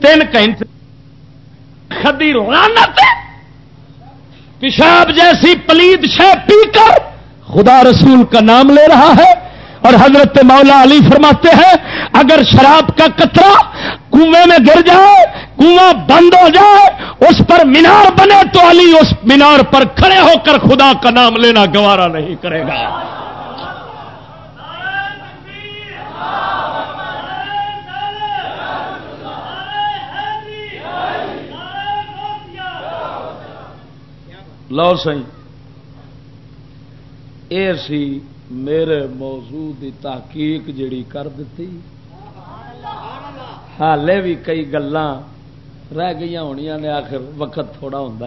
تین گھنٹے خدی رونا تے پیشاب جیسی پلید شہ پی کر خدا رسول کا نام لے رہا ہے اور حضرت مولا علی فرماتے ہیں، اگر شراب کا کترا کنویں میں گر جائے، کنواں بند ہو جائے، اس پر مینار بنے تو علی اس مینار پر کھڑے ہو کر خدا کا نام لینا گوارا نہیں کرے گا۔ لو سی اے سی میرے موضوع دی تحقیق جڑی کر دیتی حالے بھی کئی گلان رہ گئی ہونی نے آخر وقت تھوڑا ہوں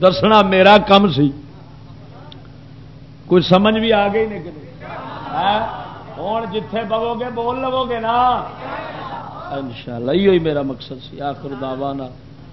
دسنا میرا کم سی۔ کوئی سمجھ بھی آ گئی نہیں؟ ہاں؟ ہوں جتھے پو گے بول لو گے نا۔ ان شاء اللہ میرا مقصد سی۔ آخر دعوانا۔